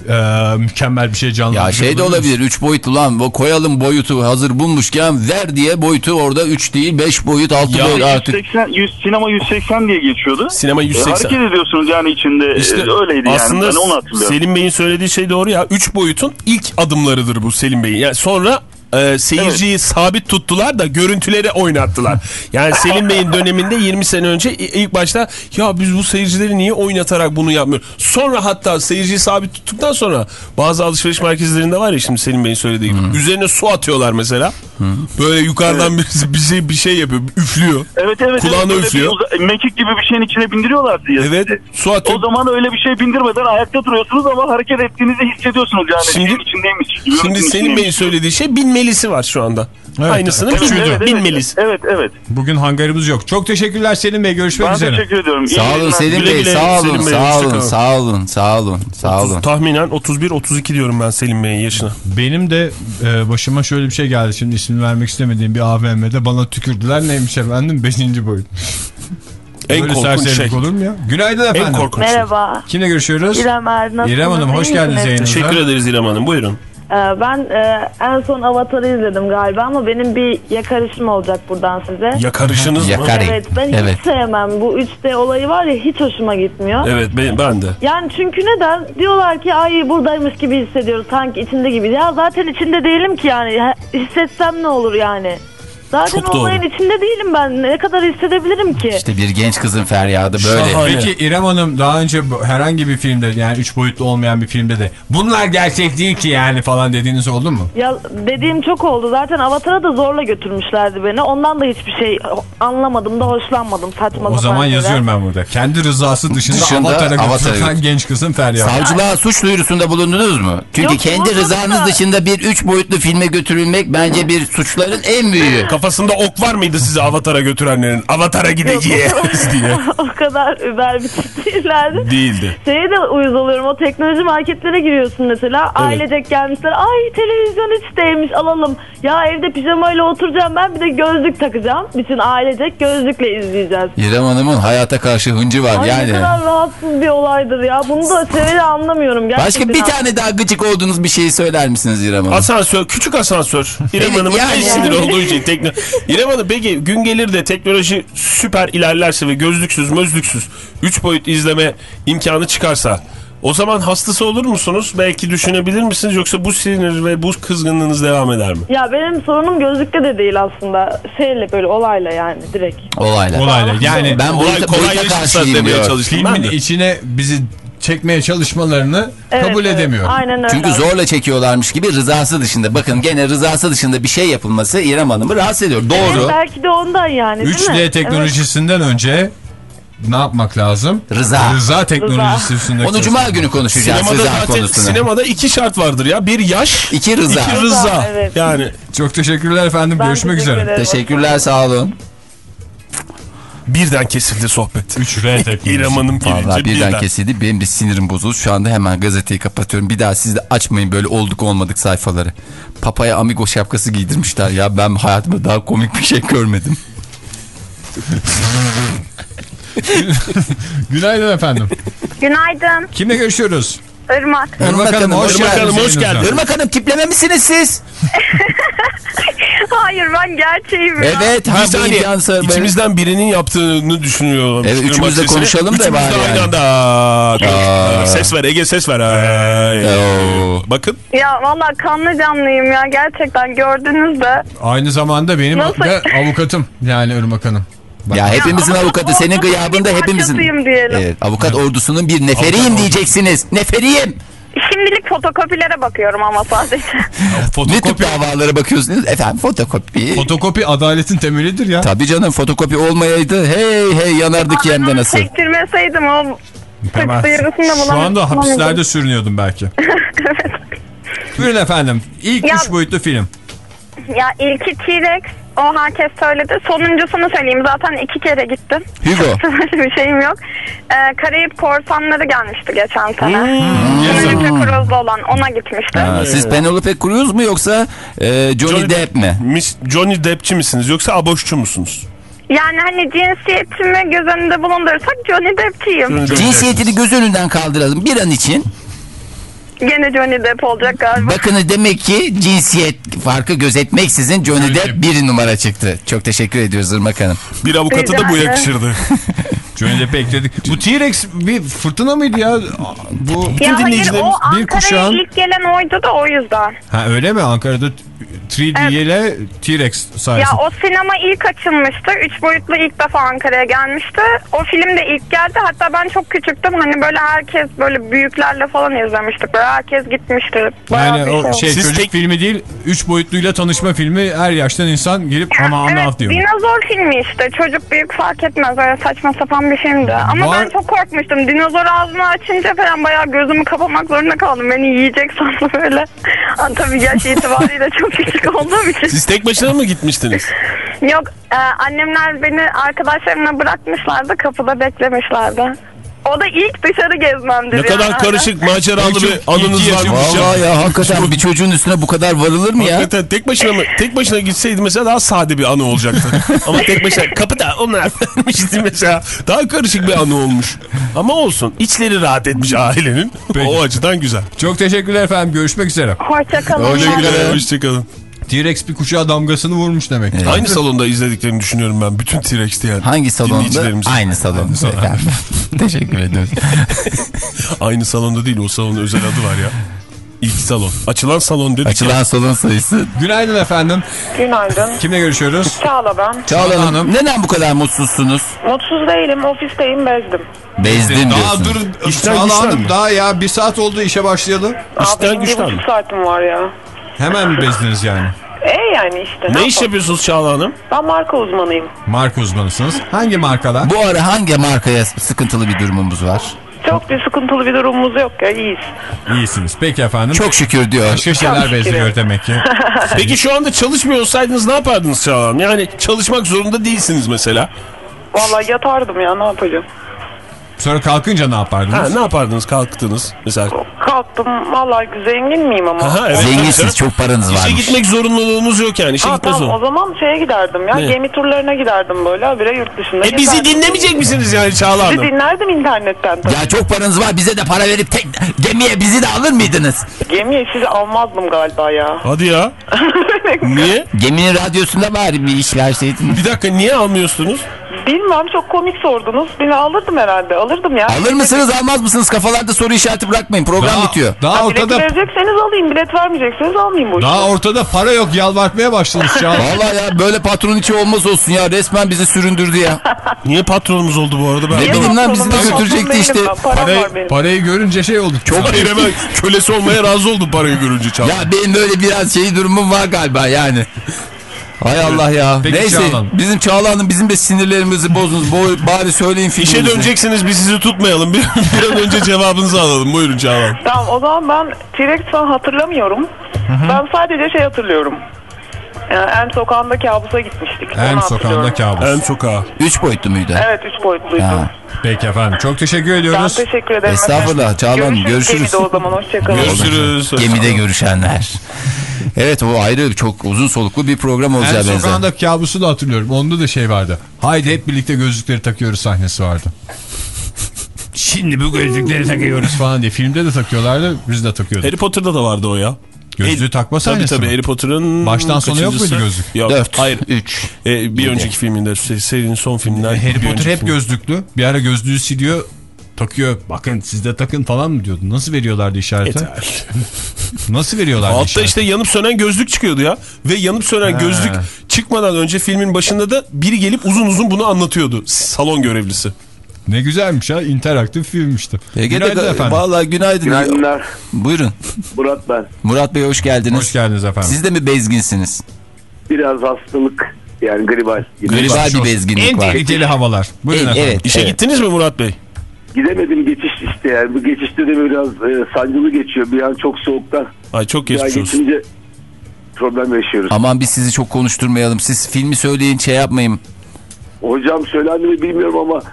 e, mükemmel bir şey canlandırıyor. Ya şey de olabilir 3 boyutlu lan bu koyalım boyutu hazır bulmuşken ver diye boyutu orada 3 değil 5 boyut 6 Ya boyut artık. 180, 100, sinema 180 diye geçiyordu. Sinema E, 180. hareket ediyorsunuz yani içinde. İşte E, öyleydi yani. aslında Ben onu hatırlıyorum. Selim Bey'in söylediği şey doğru ya. 3 boyutun ilk adımlarıdır bu Selim Bey'in. Yani sonra e, seyirciyi sabit tuttular da görüntüleri oynattılar. Yani Selim Bey'in döneminde 20 sene önce ilk başta ya biz bu seyircileri niye oynatarak bunu yapmıyoruz? Sonra hatta seyirciyi sabit tuttuktan sonra bazı alışveriş merkezlerinde var ya şimdi Selim Bey'in söylediği gibi. Üzerine su atıyorlar mesela. Böyle yukarıdan bir, bir şey bir şey yapıyor, üflüyor. Evet evet. Kulağına evet, üflüyor. mekik gibi bir şeyin içine bindiriyorlardı ya. Evet, su atıyor. O zaman öyle bir şey bindirmeden ayakta duruyorsunuz ama hareket ettiğinizi hissediyorsunuz yani. Şimdi- içindeymiş. Şimdi Selim Bey'in söylediği şey binmelisi var şu anda. Evet, Aynısının evet, bin, evet, evet. binmelisi. Evet evet. Bugün hangarımız yok. Çok teşekkürler Selim Bey. Görüşmek Ben üzere. teşekkür ediyorum. İyi Sağ olun. Selim Bey sağ olun Selim sağ olun sağ olun sağ olun sağ olun. Tahminen 31-32 diyorum ben Selim Bey'in yaşına. Benim de e, başıma şöyle bir şey geldi. Şimdi ismini vermek istemediğim bir AVM'de bana tükürdüler. Neymiş efendim? Beşinci boyut. En Böyle korkunç şey. olur mu ya? Günaydın efendim. En korkunç şey. Merhaba. Kimle görüşüyoruz? İrem Er? İrem Hanım hoş geldiniz yayınımıza. Teşekkür ederiz İrem Hanım. Buyurun. Ee, ben e, en son Avatar'ı izledim galiba ama benim bir yakarışım olacak buradan size. Yakarışınız mı? Yakar. Evet ben Evet. hiç sevmem. Bu 3D olayı var ya hiç hoşuma gitmiyor. Evet ben, ben de. Yani çünkü neden? Diyorlar ki ay buradaymış gibi hissediyoruz sanki içinde gibi. Ya zaten içinde değilim ki yani. He- Hissetsem ne olur yani? Zaten Çok doğru. olayın içinde değilim ben. Ne kadar hissedebilirim ki? İşte bir genç kızın feryadı böyle. Şahane. Peki İrem Hanım daha önce herhangi bir filmde yani üç boyutlu olmayan bir filmde de bunlar gerçek değil ki yani falan dediğiniz oldu mu? Ya dediğim çok oldu. Zaten Avatar'a da zorla götürmüşlerdi beni. Ondan da hiçbir şey anlamadım da hoşlanmadım. Saçma O zaman şeyler. yazıyorum ben burada. Kendi rızası dışında, Dışında Avatar'a Avatar'a götürülen götür- genç kızın feryadı. Savcılığa suç duyurusunda bulundunuz mu? Çünkü Yok, kendi rızanız da. dışında bir üç boyutlu filme götürülmek bence bir suçların en büyüğü. Kafasında ok var mıydı sizi Avatar'a götürenlerin? Avatar'a gideceğiz diye. o kadar über bir tip değillerdi. Değildi. Şeye de uyuz oluyorum. O teknoloji marketlere giriyorsun mesela. Ailecek gelmişler. Ay televizyon içteymiş alalım. Ya evde pijamayla oturacağım ben bir de gözlük takacağım. Bütün ailecek gözlükle izleyeceğiz. İrem Hanım'ın hayata karşı hıncı var Ay yani. ne kadar rahatsız bir olaydır ya. Bunu da seveli anlamıyorum. Gerçekten Başka bir tane daha gıcık olduğunuz bir şeyi söyler misiniz İrem Hanım? Asansör, küçük asansör. İrem Evet, Hanım'ın yani. en sinir olduğu şey. İrem Hanım peki gün gelir de teknoloji süper ilerlerse ve gözlüksüz, mözlüksüz 3 boyut izleme imkanı çıkarsa o zaman hastası olur musunuz? Belki düşünebilir misiniz? Yoksa bu sinir ve bu kızgınlığınız devam eder mi? Ya benim sorunum gözlükte de değil aslında. Şeyle böyle olayla yani direkt. Olayla. Olayla yani Ben Olay boyuta, boyuta kolaylaşırsa karşıyım diyor. filmin içine bizi çekmeye çalışmalarını Evet, kabul evet. edemiyorum. Aynen öyle. Çünkü zorla çekiyorlarmış gibi rızası dışında. Bakın gene rızası dışında bir şey yapılması İrem Hanım'ı rahatsız ediyor. Doğru. Evet, belki de ondan yani değil mi? 3D teknolojisinden önce ne yapmak lazım? Rıza. Rıza teknolojisi üstünde. Onu cuma günü konuşacağız Sinemada rıza zaten konusunu. sinemada iki şart vardır ya. Bir yaş, İki rıza. iki rıza. Rıza, evet. Yani Çok teşekkürler efendim. Ben Görüşmek teşekkür üzere. ederim. Teşekkürler sağ olun. Birden kesildi sohbet. 3D teknolojisi. İrem Hanım gelince Vallahi birden birden. kesildi. Benim de sinirim bozuldu. Şu anda hemen gazeteyi kapatıyorum. Bir daha siz de açmayın böyle olduk olmadık sayfaları. Papaya amigo şapkası giydirmişler ya. Ben hayatımda daha komik bir şey görmedim. Günaydın efendim. Günaydın. Kimle görüşüyoruz? Irmak. Irmak Hanım hoş Irmak Hanım, hoş geldiniz. Irmak Hanım tipleme misiniz siz? Hayır ben gerçeğim ya. Evet. Bir Ha, bu saniye. Böyle- İçimizden birinin yaptığını düşünüyorum. Evet, Irmak üçümüz de sesini. konuşalım da Üçümüz bari de aynı anda. Ses ver Ege ses ver. Bakın. Ya valla kanlı canlıyım ya gerçekten gördünüz de. Aynı zamanda benim Nasıl? de avukatım yani Irmak Hanım. Bak- Ya hepimizin ama avukatı. o- Senin gıyabında hepimizin. Evet, avukat ordusunun bir neferiyim diyeceksiniz. Neferiyim. Şimdilik fotokopilere bakıyorum ama sadece. Ne tip davalara bakıyorsunuz? Efendim fotokopi. Fotokopi adaletin temelidir ya. Tabii canım fotokopi olmayaydı. Hey hey yanardık yemde nasıl? Çektirmeseydim o Tamam. Şu anda hapislerde sürünüyordum belki. Buyurun efendim. İlk Ya- üç boyutlu film. Ya ilki T-Rex o herkes söyledi. Sonuncusunu söyleyeyim zaten iki kere gittim. Hugo. Böyle bir şeyim yok. Ee, Karayip Korsanları gelmişti geçen sene. Hmm. Penelope Cruz'lu olan ona gitmişti. Ha, siz Penelope Cruz mu yoksa e, Johnny, Depp mi? Miss Johnny Depp'çi misiniz yoksa aboşçu musunuz? Yani hani cinsiyetimi göz önünde bulundursak Johnny Depp'çiyim. Cinsiyetini göz önünden kaldıralım bir an için. Gene Johnny Depp olacak galiba. Bakınız demek ki cinsiyet farkı gözetmeksizin Johnny Depp bir numara çıktı. Çok teşekkür ediyoruz Irmak Hanım. Bir avukata da bu yakışırdı. Johnny Depp'i ekledik. Bu T-Rex bir fırtına mıydı ya? Bu Ya hayır dinleyicilerimiz o bir Ankara'ya kuşağın- ilk gelen oydu da o yüzden. Ha öyle mi? Ankara'da 3D ile T-Rex Ya sayesinde. o sinema ilk açılmıştı. Üç boyutlu ilk defa Ankara'ya gelmişti. O film de ilk geldi. Hatta ben çok küçüktüm. Hani böyle herkes böyle büyüklerle falan izlemiştik. Böyle herkes gitmişti. Bayağı Yani o şey Siz çocuk tek- filmi değil, 3 boyutluyla tanışma filmi her yaştan insan gelip ama Evet, diyor. dinozor filmi işte. Çocuk büyük fark etmez. Öyle saçma sapan bir filmdi. Ama Var- ben çok korkmuştum. Dinozor ağzını açınca falan bayağı gözümü kapamak zorunda kaldım. Beni yiyecek sandım böyle. Tabii yaş itibariyle çok küçük olduğum için. Siz tek başına mı gitmiştiniz? Yok e, annemler beni arkadaşlarımla bırakmışlardı kapıda beklemişlerdi. O da ilk dışarı gezmemdir. Ne kadar yani. karışık maceralı bir anınız varmış yaşım- ya. Hakikaten bir çocuğun üstüne bu kadar varılır mı ya? Hakikaten tek başına mı? Tek başına gitseydi mesela daha sade bir anı olacaktı. Ama tek başına kapıda onlar vermişti mesela. Daha karışık bir anı olmuş. Ama olsun. İçleri rahat etmiş ailenin. Peki. O açıdan güzel. Çok teşekkürler efendim. Görüşmek üzere. Hoşçakalın. Öyle güzel. Hoşçakalın. T-Rex bir kuşağa damgasını vurmuş demek. ki. Aynı salonda izlediklerini düşünüyorum ben. Bütün T-Rex'ti yani. Hangi salonda? Aynı salonda. efendim. Teşekkür ediyoruz. Aynı salonda değil. O salonun özel adı var ya. İlk salon. Açılan salon dedik. Açılan salon sayısı. Günaydın efendim. Günaydın. Kimle görüşüyoruz? Çağla ben. Çağla Hanım neden bu kadar mutsuzsunuz? Mutsuz değilim. Ofisteyim bezdim. Bezdim Daha diyorsun. dur. İşten Çağla güçten Hanım mi? daha ya bir saat oldu işe başlayalı. İşten Abi bir güçten mi? buçuk saatim var ya. Hemen mi bezdiniz yani? E yani işte. Ne iş yapalım? yapıyorsunuz Çağla Hanım? Ben marka uzmanıyım. Marka uzmanısınız. Hangi markalar? Bu ara hangi markaya sıkıntılı bir durumumuz var? Çok bir sıkıntılı bir durumumuz yok ya. iyiyiz. İyisiniz. Peki efendim. Çok şükür diyor. Başka şeyler bezdiriyor demek ki. Peki şu anda çalışmıyor olsaydınız ne yapardınız Çağla Hanım? Yani çalışmak zorunda değilsiniz mesela. Vallahi yatardım ya ne yapacağım. Sonra kalkınca ne Ha, yapardınız? ne yapardınız kalktınız mesela? Kalktım vallahi zengin miyim ama. Aha, evet, Zenginsiniz çok paranız İşe varmış. gitmek zorunluluğunuz yok yani. İşe Ha, gitme tamam o zaman şeye giderdim ya. Ne? Gemi turlarına giderdim böyle. Habire yurt dışında E bizi dinlemeyecek misiniz yani Çağla Sizi Hanım? dinlerdim internetten. tabii. Ya çok paranız var bize de para verip tek gemiye bizi de alır mıydınız? Gemiye sizi almazdım galiba ya. Hadi ya. niye? Geminin radyosunda bari bir iş verseydin. Bir dakika niye almıyorsunuz? Bilmem çok komik sordunuz. Beni alırdım herhalde. Alırdım ya. Alır mısınız almaz mısınız kafalarda soru işareti bırakmayın program Daha, bitiyor. daha Ha, bilet ortada verecekseniz alayım. Bilet vermeyecekseniz almayayım bu daha işi. ortada para yok yalvartmaya başladınız Çağla. Vallahi ya böyle patron içi olmaz olsun ya resmen bizi süründürdü ya. Niye patronumuz oldu bu arada? Ben Ne bileyim lan bizi de patronum? Götürecekti patron işte. değilim ben, Param Parayı, var benim. parayı görünce şey olduk. Çok Hayır hemen kölesi olmaya razı oldum parayı görünce Çağla. Ya benim böyle biraz şey durumum var galiba yani. Hay Allah ya. Peki Neyse Çağla Hanım. bizim Çağla Hanım bizim de sinirlerimizi bozdunuz. Bo- bari söyleyin filminizi. İşe döneceksiniz biz sizi tutmayalım. Bir, bir an önce cevabınızı alalım. Buyurun Çağla Hanım. Tamam o zaman ben T-Rex falan hatırlamıyorum. Ben sadece şey hatırlıyorum. Yani en sokağında kabusa gitmiştik. En sokağında kabus. En sokağa. Üç boyutlu muydu? Evet üç boyutluydu. Ha. Peki efendim çok teşekkür Ben ediyoruz. teşekkür ederim. Estağfurullah, efendim. Çağla Hanım, görüşürüz. Gemide o zaman hoşçakalın. Görüşürüz. Gemide görüşenler. Evet o ayrı çok uzun soluklu bir program En olacağı benzer. sokağında kabusu da hatırlıyorum. Onda da şey vardı. Haydi hep birlikte gözlükleri takıyoruz sahnesi vardı. Şimdi bu gözlükleri takıyoruz falan diye. Filmde de takıyorlardı biz de takıyorduk. Harry Potter'da da vardı o ya. Gözlüğü takma Tabii sahnesi tabii mi? Harry Potter'ın Baştan sona yok muydu gözlük? Yok. Dört, Hayır. üç, Ee, bir yedi. önceki filminde se- serinin son filminden. Harry Potter hep film. gözlüklü. Bir ara gözlüğü siliyor takıyor. Bakın siz de takın falan mı diyordu? Nasıl veriyorlardı işareti? Yeter. Nasıl veriyorlardı Altta işareti? işte yanıp sönen gözlük çıkıyordu ya. Ve yanıp sönen Ha. gözlük çıkmadan önce filmin başında da biri gelip uzun uzun bunu anlatıyordu. Salon görevlisi. Ne güzelmiş ha interaktif film işte. Ege'de Günaydın efendim. Vallahi günaydın. Günaydınlar. Buyurun. Murat ben. Murat Bey hoş geldiniz. Hoş geldiniz efendim. Siz de mi bezginsiniz? Biraz hastalık yani gribal. Gribal bir bezginlik en var. tehlikeli havalar. Buyurun Evet, efendim. evet. İşe gittiniz mi Murat Bey? Gidemedim geçiş işte yani. Bu geçişte de biraz e, sancılı geçiyor. Bir an çok soğuktan. Ay çok geçmiş olsun. geçince problem yaşıyoruz. Aman biz sizi çok konuşturmayalım. Siz filmi söyleyin şey yapmayın. Hocam söylendi mi bilmiyorum ama e,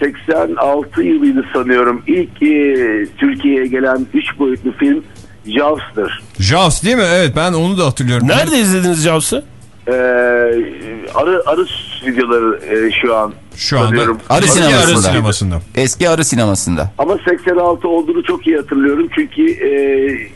86 yılıydı sanıyorum. İlk e, Türkiye'ye gelen 3 boyutlu film Jaws'tır. Jaws değil mi? Evet ben onu da hatırlıyorum. Nerede izlediniz Jaws'ı? E, arı, arı stüdyoları e, şu an. Şu anda. Arı Eski sinemasında. Arı sinemasında. Eski arı sinemasında. Ama 86 olduğunu çok iyi hatırlıyorum. Çünkü e,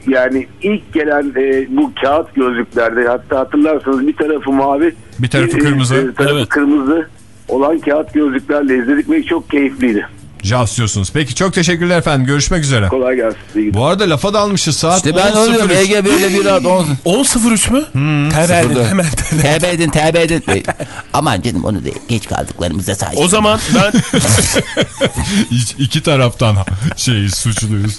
yani ilk gelen e, bu kağıt gözlüklerde hatta hatırlarsanız bir tarafı mavi. Bir tarafı kırmızı. e, tarafı Evet. kırmızı olan kağıt gözlüklerle izledik ve çok keyifliydi. Jaws diyorsunuz. Peki çok teşekkürler efendim. Görüşmek üzere. Kolay gelsin. Bu arada lafa dalmışız saat İşte ben 10.03. oluyorum Ege böyle bir rahat 10. 10.03 mü? Tevbe edin Sıfırda. hemen. Tevbe edin tevbe edin. Aman canım onu da geç kaldıklarımıza say. O zaman ben İki- iki taraftan şey suçluyuz.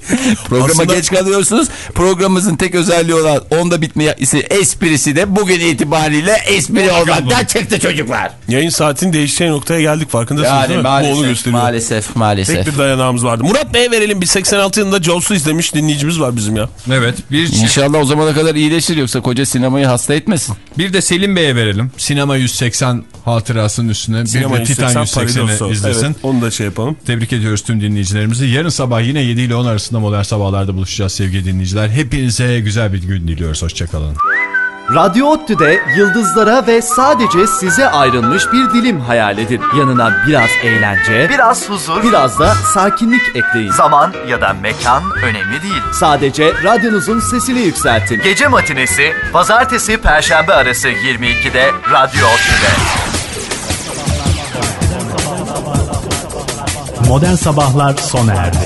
Programa Aslında- geç kalıyorsunuz. Programımızın tek özelliği olan onda bitmesi esprisi de bugün itibariyle espri olmaktan çıktı çocuklar. yayın saatin değişeceği noktaya geldik farkındasınız Yani değil mi? Bu onu maalesef, gösteriyor. maalesef, maalesef. Tek bir dayanağımız vardı. Murat Bey'e verelim. Bir 86 yılında Jaws'u izlemiş dinleyicimiz var bizim ya. Evet bir, İnşallah o zamana kadar iyileşir yoksa koca sinemayı hasta etmesin. bir de Selim Bey'e verelim. Sinema 180 hatırasının üstüne Sinema bir de Titan 180 180'i Paridosu. izlesin. Evet, onu da şey yapalım. Tebrik ediyoruz tüm dinleyicilerimizi. Yarın sabah yine 7 ile 10 arasında modern sabahlarda buluşacağız sevgili dinleyiciler. Hepinize güzel bir gün diliyoruz. Hoşçakalın. Radyo ODTÜ'de yıldızlara ve sadece size ayrılmış bir dilim hayal edin. Yanına biraz eğlence, biraz huzur, biraz da sakinlik ekleyin. Zaman ya da mekan önemli değil. Sadece radyonuzun sesini yükseltin. Gece matinesi pazartesi perşembe arası 22'de Radyo ODTÜ'de. Modern Sabahlar sona erdi.